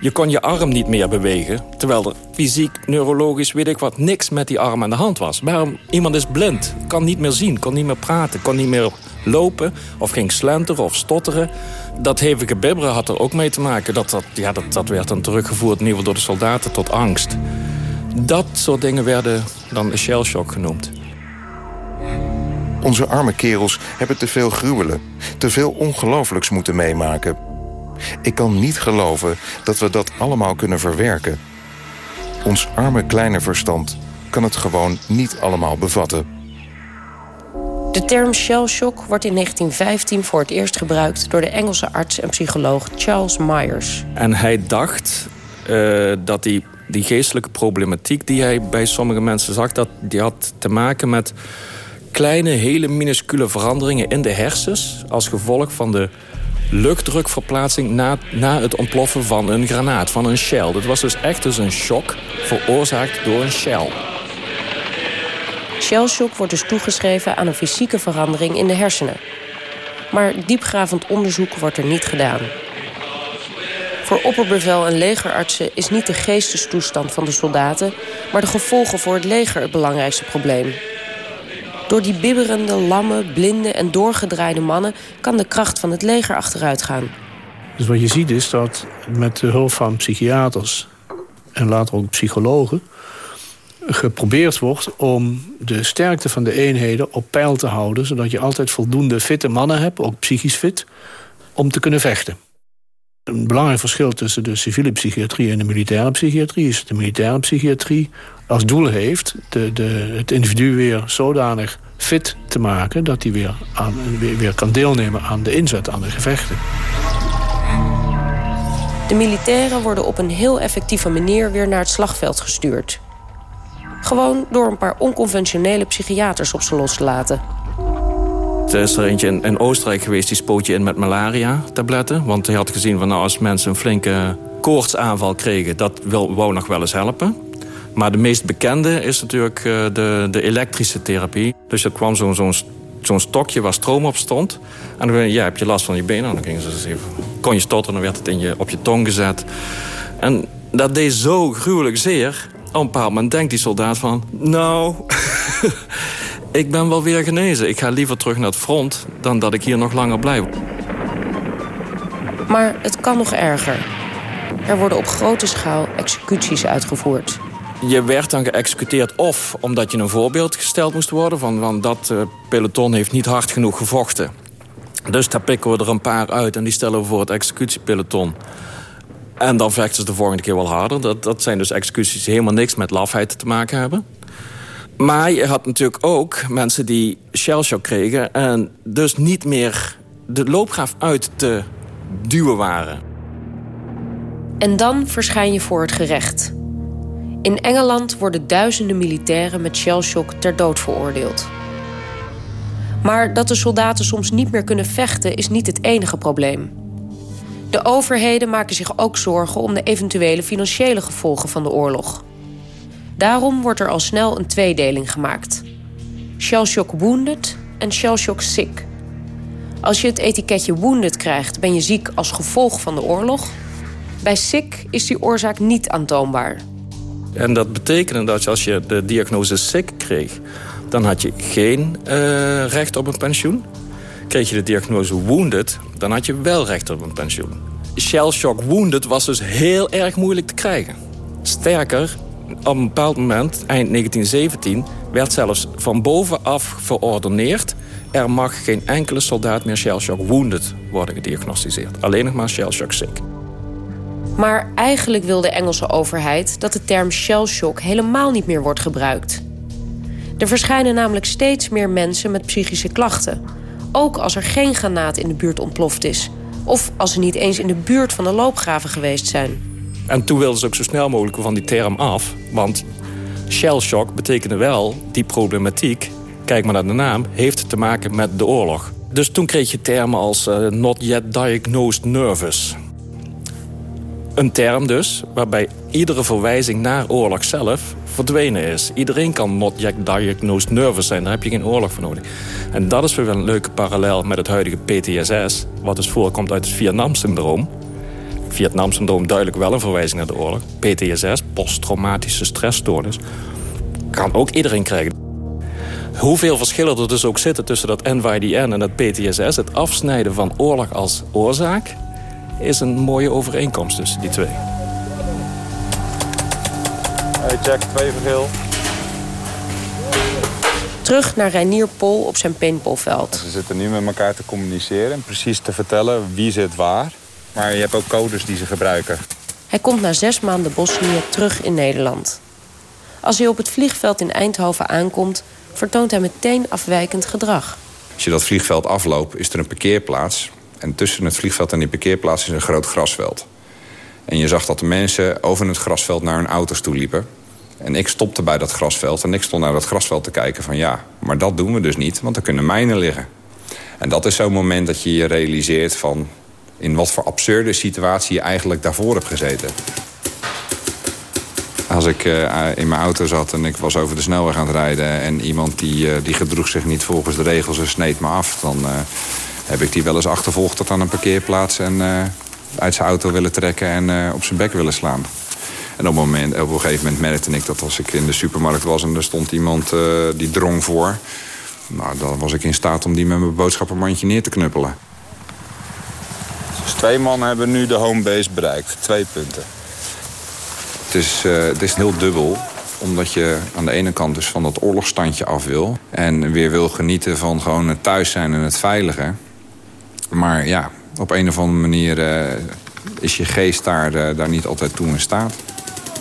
Je kon je arm niet meer bewegen, terwijl er fysiek, neurologisch, weet ik wat, niks met die arm aan de hand was. Waarom? Iemand is blind, kan niet meer zien, kon niet meer praten, kon niet meer lopen of ging slenteren of stotteren. Dat hevige bibberen had er ook mee te maken. Dat, dat, ja, dat, dat werd dan teruggevoerd in door de soldaten tot angst. Dat soort dingen werden dan de shellshock genoemd. Onze arme kerels hebben te veel gruwelen, te veel ongelooflijks moeten meemaken. Ik kan niet geloven dat we dat allemaal kunnen verwerken. Ons arme kleine verstand kan het gewoon niet allemaal bevatten. De term shellshock wordt in 1915 voor het eerst gebruikt... door de Engelse arts en psycholoog Charles Myers. En hij dacht uh, dat die, die geestelijke problematiek die hij bij sommige mensen zag... Dat, die had te maken met kleine, hele minuscule veranderingen in de hersens... als gevolg van de luchtdrukverplaatsing na, na het ontploffen van een granaat, van een shell. Dat was dus echt dus een shock veroorzaakt door een shell. Shellshock wordt dus toegeschreven aan een fysieke verandering in de hersenen. Maar diepgravend onderzoek wordt er niet gedaan. Voor opperbevel en legerartsen is niet de geestestoestand van de soldaten... maar de gevolgen voor het leger het belangrijkste probleem. Door die bibberende, lamme, blinde en doorgedraaide mannen... kan de kracht van het leger achteruit gaan. Dus wat je ziet is dat met de hulp van psychiaters... en later ook psychologen geprobeerd wordt om de sterkte van de eenheden op peil te houden... zodat je altijd voldoende fitte mannen hebt, ook psychisch fit, om te kunnen vechten. Een belangrijk verschil tussen de civiele psychiatrie en de militaire psychiatrie... is dat de militaire psychiatrie als doel heeft de, de, het individu weer zodanig fit te maken... dat hij weer, aan, weer, weer kan deelnemen aan de inzet, aan de gevechten. De militairen worden op een heel effectieve manier weer naar het slagveld gestuurd. Gewoon door een paar onconventionele psychiaters op ze los te laten. Er is er eentje in, Oostenrijk geweest, die spoot je in met malaria-tabletten. Want hij had gezien van nou, als mensen een flinke koortsaanval kregen... dat wil, wou nog wel eens helpen. Maar de meest bekende is natuurlijk uh, de, de elektrische therapie. Dus er kwam zo'n zo'n zo'n stokje waar stroom op stond. En dan ja, heb je last van je benen. Dan gingen ze even, kon je stotteren, dan werd het in je, op je tong gezet. En dat deed zo gruwelijk zeer op een bepaald moment denkt die soldaat van... nou, ik ben wel weer genezen. Ik ga liever terug naar het front dan dat ik hier nog langer blijf. Maar het kan nog erger. Er worden op grote schaal executies uitgevoerd. Je werd dan geëxecuteerd of omdat je een voorbeeld gesteld moest worden... van, van dat uh, peloton heeft niet hard genoeg gevochten. Dus daar pikken we er een paar uit en die stellen we voor het executiepeloton. En dan vechten ze de volgende keer wel harder. Dat, dat zijn dus executies die helemaal niks met lafheid te maken hebben. Maar je had natuurlijk ook mensen die shellshock kregen... en dus niet meer de loopgraaf uit te duwen waren. En dan verschijn je voor het gerecht. In Engeland worden duizenden militairen met shellshock ter dood veroordeeld. Maar dat de soldaten soms niet meer kunnen vechten is niet het enige probleem. De overheden maken zich ook zorgen om de eventuele financiële gevolgen van de oorlog. Daarom wordt er al snel een tweedeling gemaakt. Shellshock Wounded en Shellshock Sick. Als je het etiketje Wounded krijgt, ben je ziek als gevolg van de oorlog. Bij Sick is die oorzaak niet aantoonbaar. En dat betekende dat als je de diagnose Sick kreeg... dan had je geen uh, recht op een pensioen. Kreeg je de diagnose Wounded, dan had je wel recht op een pensioen. Shell Shock Wounded was dus heel erg moeilijk te krijgen. Sterker, op een bepaald moment, eind 1917... werd zelfs van bovenaf verordeneerd... er mag geen enkele soldaat meer Shell Shock Wounded worden gediagnosticeerd. Alleen nog maar Shell Shock Sick. Maar eigenlijk wil de Engelse overheid dat de term shell shock helemaal niet meer wordt gebruikt. Er verschijnen namelijk steeds meer mensen met psychische klachten. Ook als er geen granaat in de buurt ontploft is Of als ze niet eens in de buurt van de loopgraven geweest zijn. En toen wilden ze ook zo snel mogelijk van die term af. Want shell shock betekende wel, die problematiek... kijk maar naar de naam, heeft te maken met de oorlog. Dus toen kreeg je termen als uh, not yet diagnosed nervous. Een term dus waarbij iedere verwijzing naar oorlog zelf verdwenen is. Iedereen kan not yet diagnosed nervous zijn. Daar heb je geen oorlog voor nodig. En dat is weer een leuke parallel met het huidige PTSS... wat dus voorkomt uit het Vietnam-syndroom. Vietnam-syndroom duidelijk wel een verwijzing naar de oorlog. PTSS, posttraumatische stressstoornis, kan ook iedereen krijgen. Hoeveel verschillen er dus ook zitten tussen dat NYDN en dat PTSS... het afsnijden van oorlog als oorzaak... is een mooie overeenkomst tussen die twee. Hey Jack, twee vergeel. Terug naar Reinier Pol op zijn paintballveld. Ze zitten nu met elkaar te communiceren en precies te vertellen wie zit waar. Maar je hebt ook codes die ze gebruiken. Hij komt na zes maanden Bosnië terug in Nederland. Als hij op het vliegveld in Eindhoven aankomt... vertoont hij meteen afwijkend gedrag. Als je dat vliegveld afloopt, is er een parkeerplaats. En tussen het vliegveld en die parkeerplaats is een groot grasveld. En je zag dat de mensen over het grasveld naar hun auto's toe liepen. En ik stopte bij dat grasveld en ik stond naar dat grasveld te kijken van... ja, maar dat doen we dus niet, want er kunnen mijnen liggen. En dat is zo'n moment dat je je realiseert van... in wat voor absurde situatie je eigenlijk daarvoor hebt gezeten. Als ik uh, in mijn auto zat en ik was over de snelweg aan het rijden... en iemand die, uh, die gedroeg zich niet volgens de regels en sneed me af... dan uh, heb ik die wel eens achtervolgd tot aan een parkeerplaats... en uit zijn auto willen trekken en op zijn bek willen slaan. En op een, moment, op een gegeven moment merkte ik dat als ik in de supermarkt was... en er stond iemand die drong voor... Nou, dan was ik in staat om die met mijn boodschappenmandje neer te knuppelen. Dus twee mannen hebben nu de homebase bereikt. Twee punten. Het is, uh, het is heel dubbel omdat je aan de ene kant dus van dat oorlogstandje af wil... en weer wil genieten van gewoon het thuis zijn en het veilige. Maar ja, op een of andere manier uh, is je geest daar, uh, daar niet altijd toe in staat...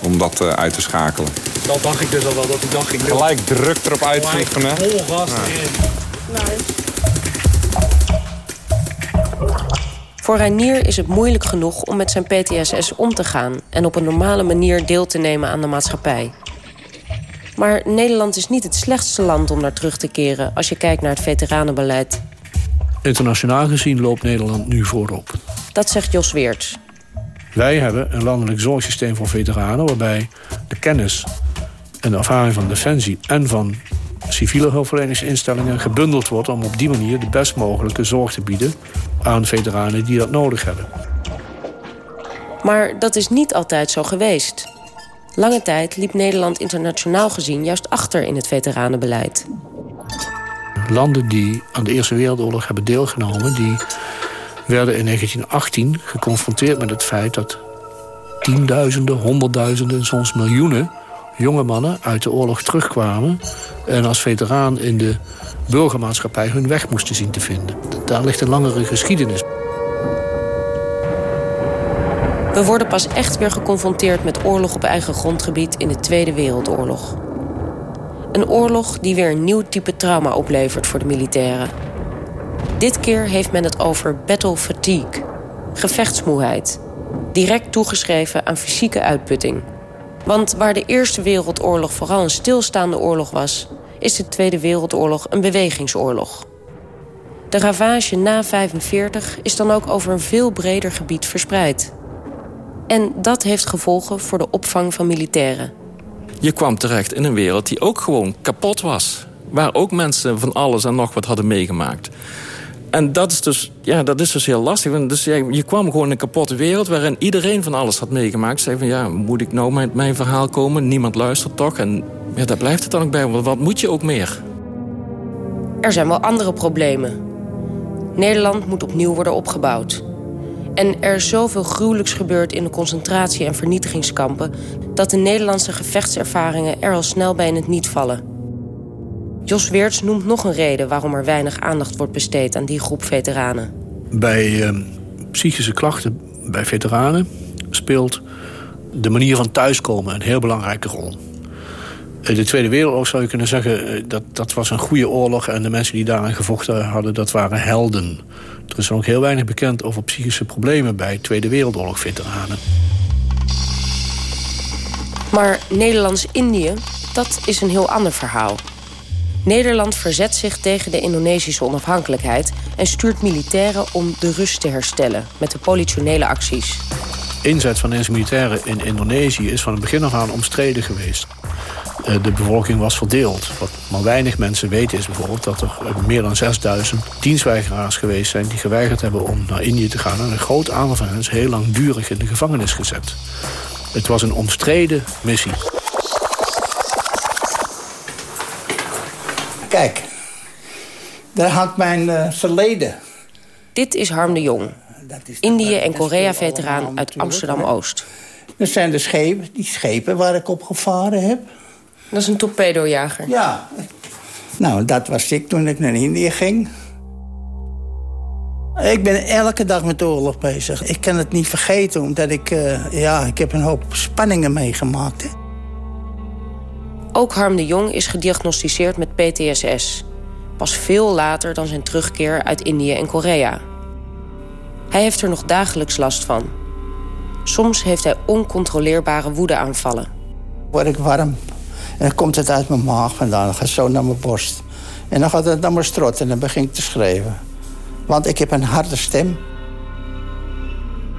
om dat uit te schakelen. Dat dacht ik dus al wel, dat ik dacht... Ik. Gelijk druk erop uitoefenen. Vol gas Ja. erin. Voor Reinier is het moeilijk genoeg om met zijn PTSS om te gaan... en op een normale manier deel te nemen aan de maatschappij. Maar Nederland is niet het slechtste land om naar terug te keren... als je kijkt naar het veteranenbeleid. Internationaal gezien loopt Nederland nu voorop. Dat zegt Jos Weerts. Wij hebben een landelijk zorgsysteem voor veteranen... waarbij de kennis en de ervaring van Defensie en van civiele hulpverleningsinstellingen gebundeld wordt... om op die manier de best mogelijke zorg te bieden aan veteranen die dat nodig hebben. Maar dat is niet altijd zo geweest. Lange tijd liep Nederland internationaal gezien juist achter in het veteranenbeleid. Landen die aan de Eerste Wereldoorlog hebben deelgenomen... die werden in 1918 geconfronteerd met het feit dat tienduizenden, honderdduizenden, soms miljoenen jonge mannen uit de oorlog terugkwamen... en als veteraan in de burgermaatschappij hun weg moesten zien te vinden. Daar ligt een langere geschiedenis. We worden pas echt weer geconfronteerd met oorlog op eigen grondgebied in de Tweede Wereldoorlog. Een oorlog die weer een nieuw type trauma oplevert voor de militairen. Dit keer heeft men het over battle fatigue, gevechtsmoeheid. Direct toegeschreven aan fysieke uitputting. Want waar de Eerste Wereldoorlog vooral een stilstaande oorlog was... is de Tweede Wereldoorlog een bewegingsoorlog. De ravage na 45 is dan ook over een veel breder gebied verspreid. En dat heeft gevolgen voor de opvang van militairen. Je kwam terecht in een wereld die ook gewoon kapot was. Waar ook mensen van alles en nog wat hadden meegemaakt. En dat is dus, ja, dat is dus heel lastig. Dus je kwam gewoon in een kapotte wereld waarin iedereen van alles had meegemaakt. Zei van ja, moet ik nou met mijn verhaal komen? Niemand luistert toch? En ja, daar blijft het dan ook bij. Want wat moet je ook meer? Er zijn wel andere problemen. Nederland moet opnieuw worden opgebouwd. En er is zoveel gruwelijks gebeurd in de concentratie- en vernietigingskampen... dat de Nederlandse gevechtservaringen er al snel bij in het niet vallen. Jos Weerts noemt nog een reden waarom er weinig aandacht wordt besteed aan die groep veteranen. Bij eh, psychische klachten bij veteranen speelt de manier van thuiskomen een heel belangrijke rol. Eh, De Tweede Wereldoorlog zou je kunnen zeggen, eh, dat, dat was een goede oorlog... en de mensen die daaraan gevochten hadden, dat waren helden. Er is ook heel weinig bekend over psychische problemen bij Tweede Wereldoorlog-veteranen. Maar Nederlands-Indië, dat is een heel ander verhaal. Nederland verzet zich tegen de Indonesische onafhankelijkheid... en stuurt militairen om de rust te herstellen met de politionele acties. Inzet van deze militairen in Indonesië is van het begin af aan omstreden geweest. Eh, De bevolking was verdeeld. Wat maar weinig mensen weten is bijvoorbeeld dat er eh, meer dan 6000 dienstweigeraars geweest zijn... die geweigerd hebben om naar Indië te gaan. En een groot aantal van hen is heel langdurig in de gevangenis gezet. Het was een omstreden missie. Kijk, daar hangt mijn eh, verleden. Dit is Harm de Jong, Indië- en Korea-veteraan uit Amsterdam-Oost. Dat zijn de schepen, die schepen waar ik op gevaren heb. Dat is een torpedojager. Ja. Nou, dat was ik toen ik naar Indië ging. Ik ben elke dag met de oorlog bezig. Ik kan het niet vergeten, omdat ik... eh, ja, ik heb een hoop spanningen meegemaakt. Hè. Ook Harm de Jong is gediagnosticeerd met PTSS. Pas veel later dan zijn terugkeer uit Indië en Korea. Hij heeft er nog dagelijks last van. Soms heeft hij oncontroleerbare woedeaanvallen. Word ik warm. En dan komt het uit mijn maag vandaan. Dan gaat zo naar mijn borst. En dan gaat het naar mijn strot en dan begin ik te schreeuwen. Want ik heb een harde stem.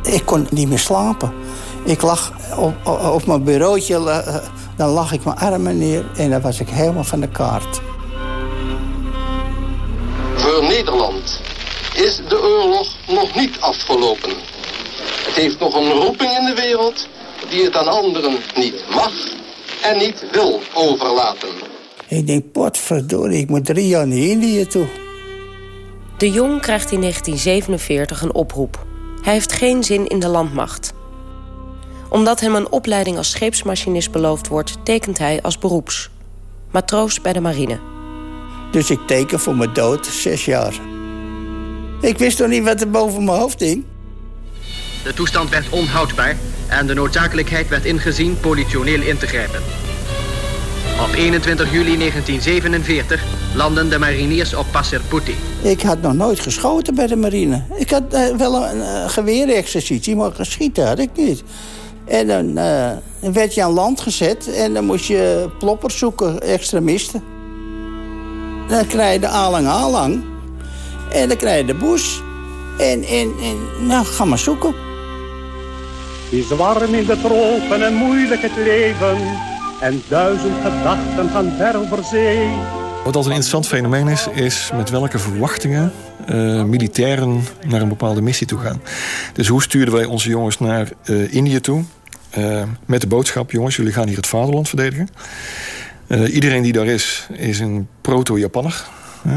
Ik kon niet meer slapen. Ik lag op, op, op mijn bureautje, eh, dan lag ik mijn armen neer... en dan was ik helemaal van de kaart. Voor Nederland is de oorlog nog niet afgelopen. Het heeft nog een roeping in de wereld die het aan anderen niet mag en niet wil overlaten. Ik denk, potverdorie, ik moet drie jaar naar Indië toe. De Jong krijgt in 1947 een oproep. Hij heeft geen zin in de landmacht. Omdat hem een opleiding als scheepsmachinist beloofd wordt... tekent hij als beroeps. Matroos bij de marine. Dus ik teken voor mijn dood zes jaar. Ik wist toch niet wat er boven mijn hoofd hing? De toestand werd onhoudbaar en de noodzakelijkheid werd ingezien politioneel in te grijpen. Op 21 juli 1947 landen de mariniers op Passer Putti. Ik had nog nooit geschoten bij de marine. Ik had eh, wel een uh, geweerexercitie, maar geschieten had ik niet. En dan eh, werd je aan land gezet en dan moest je ploppers zoeken, extremisten. Dan krijg je de alang-alang en dan krijg je de boes. En, en, en nou, ga maar zoeken. is warm in de tropen en moeilijk het leven. En duizend gedachten gaan ver over zee. Wat altijd een interessant fenomeen is, is met welke verwachtingen uh, militairen naar een bepaalde missie toe gaan. Dus hoe stuurden wij onze jongens naar uh, Indië toe? Uh, met de boodschap, jongens, jullie gaan hier het vaderland verdedigen. iedereen die daar is, is een proto-Japanner.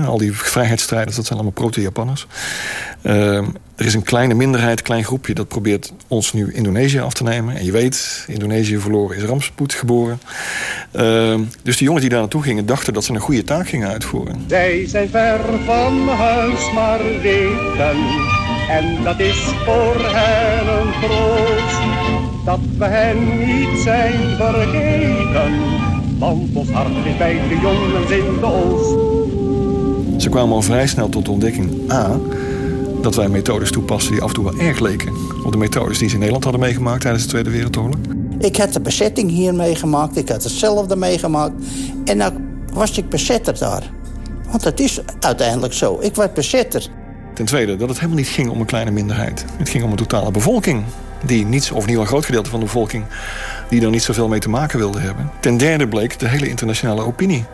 al die vrijheidsstrijders, dat zijn allemaal proto-Japanners. Uh, er is een kleine minderheid, klein groepje... dat probeert ons nu Indonesië af te nemen. En je weet, Indonesië verloren is Ramspoed geboren. Dus die jongens die daar naartoe gingen... dachten dat ze een goede taak gingen uitvoeren. Zij zijn ver van huis, maar weten... en dat is voor hen een troost... dat we hen niet zijn vergeten... want ons hart ligt bij de jongens in de oost. Ze kwamen al vrij snel tot de ontdekking A dat wij methodes toepassen die af en toe wel erg leken op de methodes die ze in Nederland hadden meegemaakt tijdens de Tweede Wereldoorlog. Ik had de bezetting hier meegemaakt, ik had hetzelfde meegemaakt. En nou was ik bezetter daar. Want het is uiteindelijk zo, ik was bezetter. Ten tweede, dat het helemaal niet ging om een kleine minderheid. Het ging om een totale bevolking. Die niets, of in ieder geval een groot gedeelte van de bevolking... die daar niet zoveel mee te maken wilde hebben. Ten derde bleek de hele internationale opinie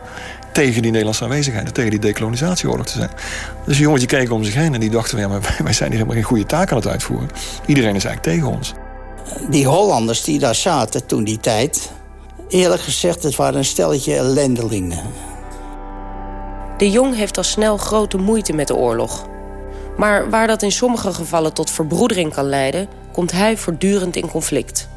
tegen die Nederlandse aanwezigheid, tegen die decolonisatieoorlog te zijn. Dus die jongens die keken om zich heen en die dachten... Ja, maar wij zijn hier helemaal geen goede taak aan het uitvoeren. Iedereen is eigenlijk tegen ons. Die Hollanders die daar zaten toen die tijd... eerlijk gezegd, het waren een stelletje ellendelingen. De Jong heeft al snel grote moeite met de oorlog. Maar waar dat in sommige gevallen tot verbroedering kan leiden... komt hij voortdurend in conflict.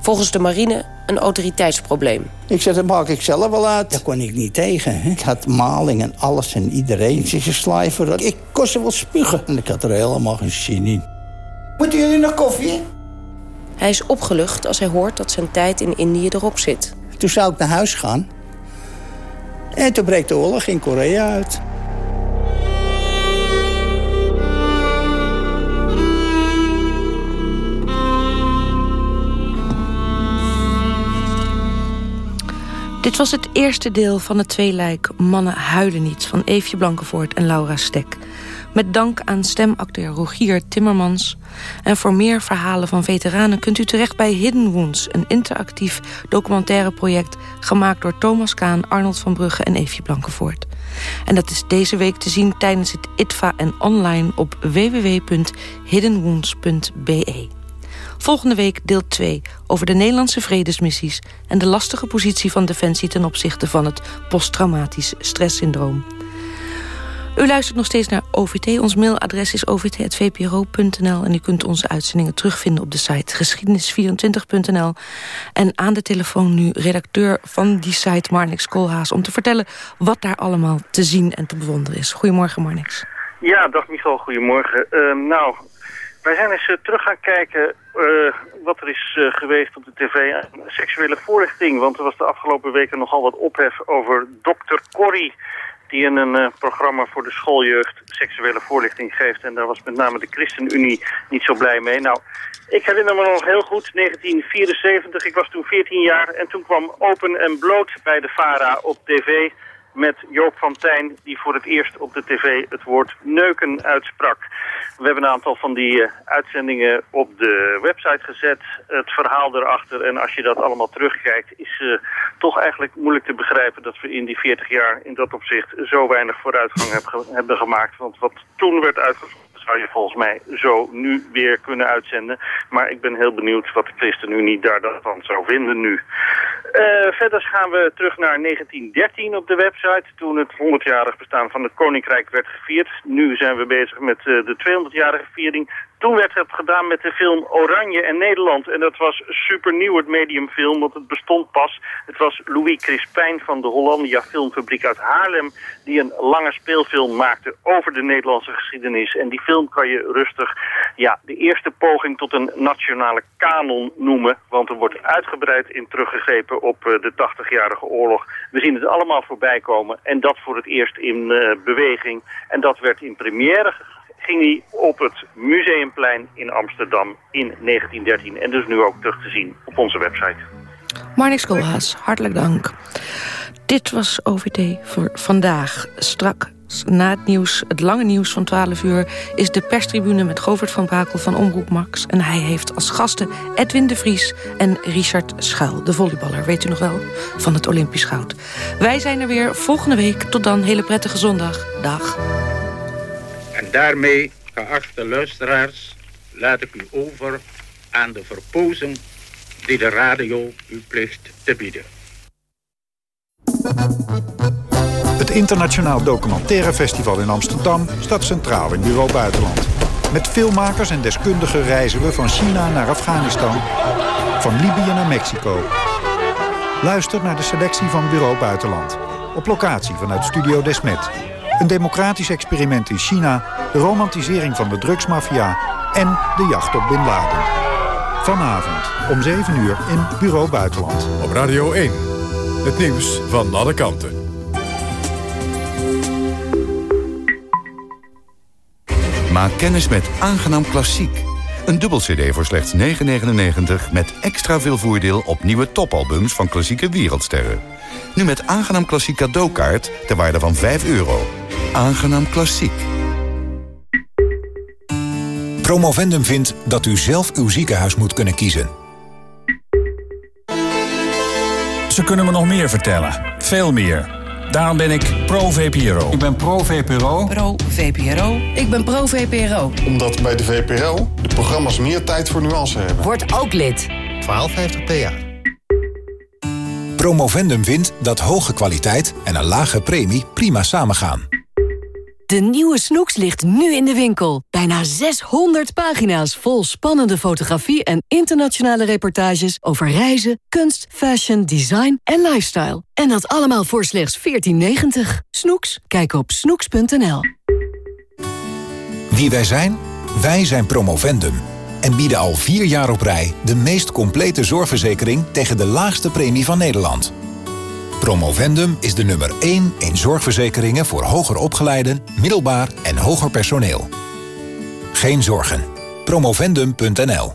Volgens de marine een autoriteitsprobleem. Ik zeg, dat maak ik zelf wel uit. Daar kon ik niet tegen. Hè? Ik had maling en alles en iedereen. Ik zeg, slijver. Ik kon ze wel spugen. En ik had er helemaal geen zin in. Moeten jullie nog koffie? Hij is opgelucht als hij hoort dat zijn tijd in Indië erop zit. Toen zou ik naar huis gaan. En toen breekt de oorlog in Korea uit. Dit was het eerste deel van het tweeluik Mannen huilen niet... van Eefje Blankenvoort en Laura Stek. Met dank aan stemacteur Rogier Timmermans. En voor meer verhalen van veteranen kunt u terecht bij Hidden Wounds... een interactief documentaire project gemaakt door Thomas Kaan... Arnold van Brugge en Eefje Blankenvoort. En dat is deze week te zien tijdens het ITVA en online op www.hiddenwounds.be. Volgende week deel 2 over de Nederlandse vredesmissies... en de lastige positie van Defensie ten opzichte van het posttraumatisch stresssyndroom. U luistert nog steeds naar OVT. Ons mailadres is ovt.vpro.nl... en u kunt onze uitzendingen terugvinden op de site geschiedenis24.nl. En aan de telefoon nu redacteur van die site Marnix Koolhaas... om te vertellen wat daar allemaal te zien en te bewonderen is. Goedemorgen, Marnix. Ja, dag Michal, goedemorgen. Uh, nou, wij zijn eens uh, terug gaan kijken uh, wat er is uh, geweest op de tv seksuele voorlichting. Want er was de afgelopen weken nogal wat ophef over dokter Corrie... die in een programma voor de schooljeugd seksuele voorlichting geeft. En daar was met name de ChristenUnie niet zo blij mee. Nou, ik herinner me nog heel goed, 1974, ik was toen 14 jaar... en toen kwam Open en Bloot bij de VARA op tv met Joop van Tijn... die voor het eerst op de tv het woord neuken uitsprak. We hebben een aantal van die uh, uitzendingen op de website gezet. Het verhaal erachter. En als je dat allemaal terugkijkt... is uh, toch eigenlijk moeilijk te begrijpen... dat we in die 40 jaar in dat opzicht zo weinig vooruitgang heb ge hebben gemaakt. Want wat toen werd uitgevoerd zou je volgens mij zo nu weer kunnen uitzenden. Maar ik ben heel benieuwd wat de ChristenUnie daar dan zou vinden nu. Uh, verder gaan we terug naar 1913 op de website, toen het 100-jarig bestaan van het Koninkrijk werd gevierd. Nu zijn we bezig met uh, de 200-jarige viering. Toen werd het gedaan met de film Oranje en Nederland. En dat was super nieuw, het mediumfilm, want het bestond pas. Het was Louis Crispijn van de Hollandia Filmfabriek uit Haarlem... die een lange speelfilm maakte over de Nederlandse geschiedenis. En die film kan je rustig ja, de eerste poging tot een nationale kanon noemen. Want er wordt uitgebreid in teruggegrepen op uh, de 80-jarige oorlog. We zien het allemaal voorbij komen. En dat voor het eerst in uh, beweging. En dat werd in première ging hij op het Museumplein in Amsterdam in 1913. En dus nu ook terug te zien op onze website. Marnix Koolhaas, hartelijk dank. Dit was OVT voor vandaag. Strak na het nieuws, het lange nieuws van 12 uur... is de perstribune met Govert van Brakel van Omroep Max. En hij heeft als gasten Edwin de Vries en Richard Schuil... de volleyballer, weet u nog wel, van het Olympisch Goud. Wij zijn er weer volgende week. Tot dan, hele prettige zondag. Dag. En daarmee, geachte luisteraars, laat ik u over aan de verpozen die de radio u plicht te bieden. Het Internationaal Documentaire Festival in Amsterdam staat centraal in Bureau Buitenland. Met filmmakers en deskundigen reizen we van China naar Afghanistan, van Libië naar Mexico. Luister naar de selectie van Bureau Buitenland. Op locatie vanuit Studio Desmet. Een democratisch experiment in China, de romantisering van de drugsmafia en de jacht op Bin Laden. Vanavond om 7 uur in Bureau Buitenland. Op Radio 1. Het nieuws van alle kanten. Maak kennis met Aangenaam Klassiek. Een dubbel cd voor slechts 9,99 met extra veel voordeel op nieuwe topalbums van klassieke wereldsterren. Nu met Aangenaam Klassiek cadeaukaart ter waarde van 5 euro. Aangenaam Klassiek. Promovendum vindt dat u zelf uw ziekenhuis moet kunnen kiezen. Ze kunnen me nog meer vertellen. Veel meer. Daarom ben ik pro-VPRO. Ik ben pro-VPRO. Pro-VPRO. Ik ben pro-VPRO. Omdat bij de VPRO de programma's meer tijd voor nuance hebben. Word ook lid. 1250 PA. Promovendum vindt dat hoge kwaliteit en een lage premie prima samengaan. De nieuwe Snoeks ligt nu in de winkel. Bijna 600 pagina's vol spannende fotografie en internationale reportages over reizen, kunst, fashion, design en lifestyle. En dat allemaal voor slechts 14,90. Snoeks? Kijk op snoeks.nl. Wie wij zijn? Wij zijn Promovendum. en bieden al vier jaar op rij de meest complete zorgverzekering tegen de laagste premie van Nederland. Promovendum is de nummer 1 in zorgverzekeringen voor hoger opgeleiden, middelbaar en hoger personeel. Geen zorgen. Promovendum.nl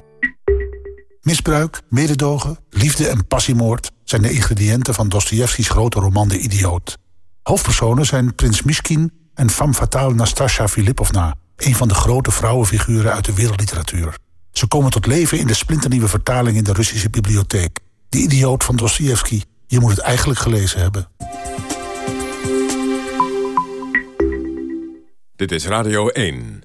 Misbruik, mededogen, liefde en passiemoord zijn de ingrediënten van Dostojevskis grote roman De Idioot. Hoofdpersonen zijn prins Miskin en femme fatale Nastasja Filipovna, een van de grote vrouwenfiguren uit de wereldliteratuur. Ze komen tot leven in de splinternieuwe vertaling in de Russische bibliotheek. De Idioot van Dostoevsky. Je moet het eigenlijk gelezen hebben. Dit is Radio 1.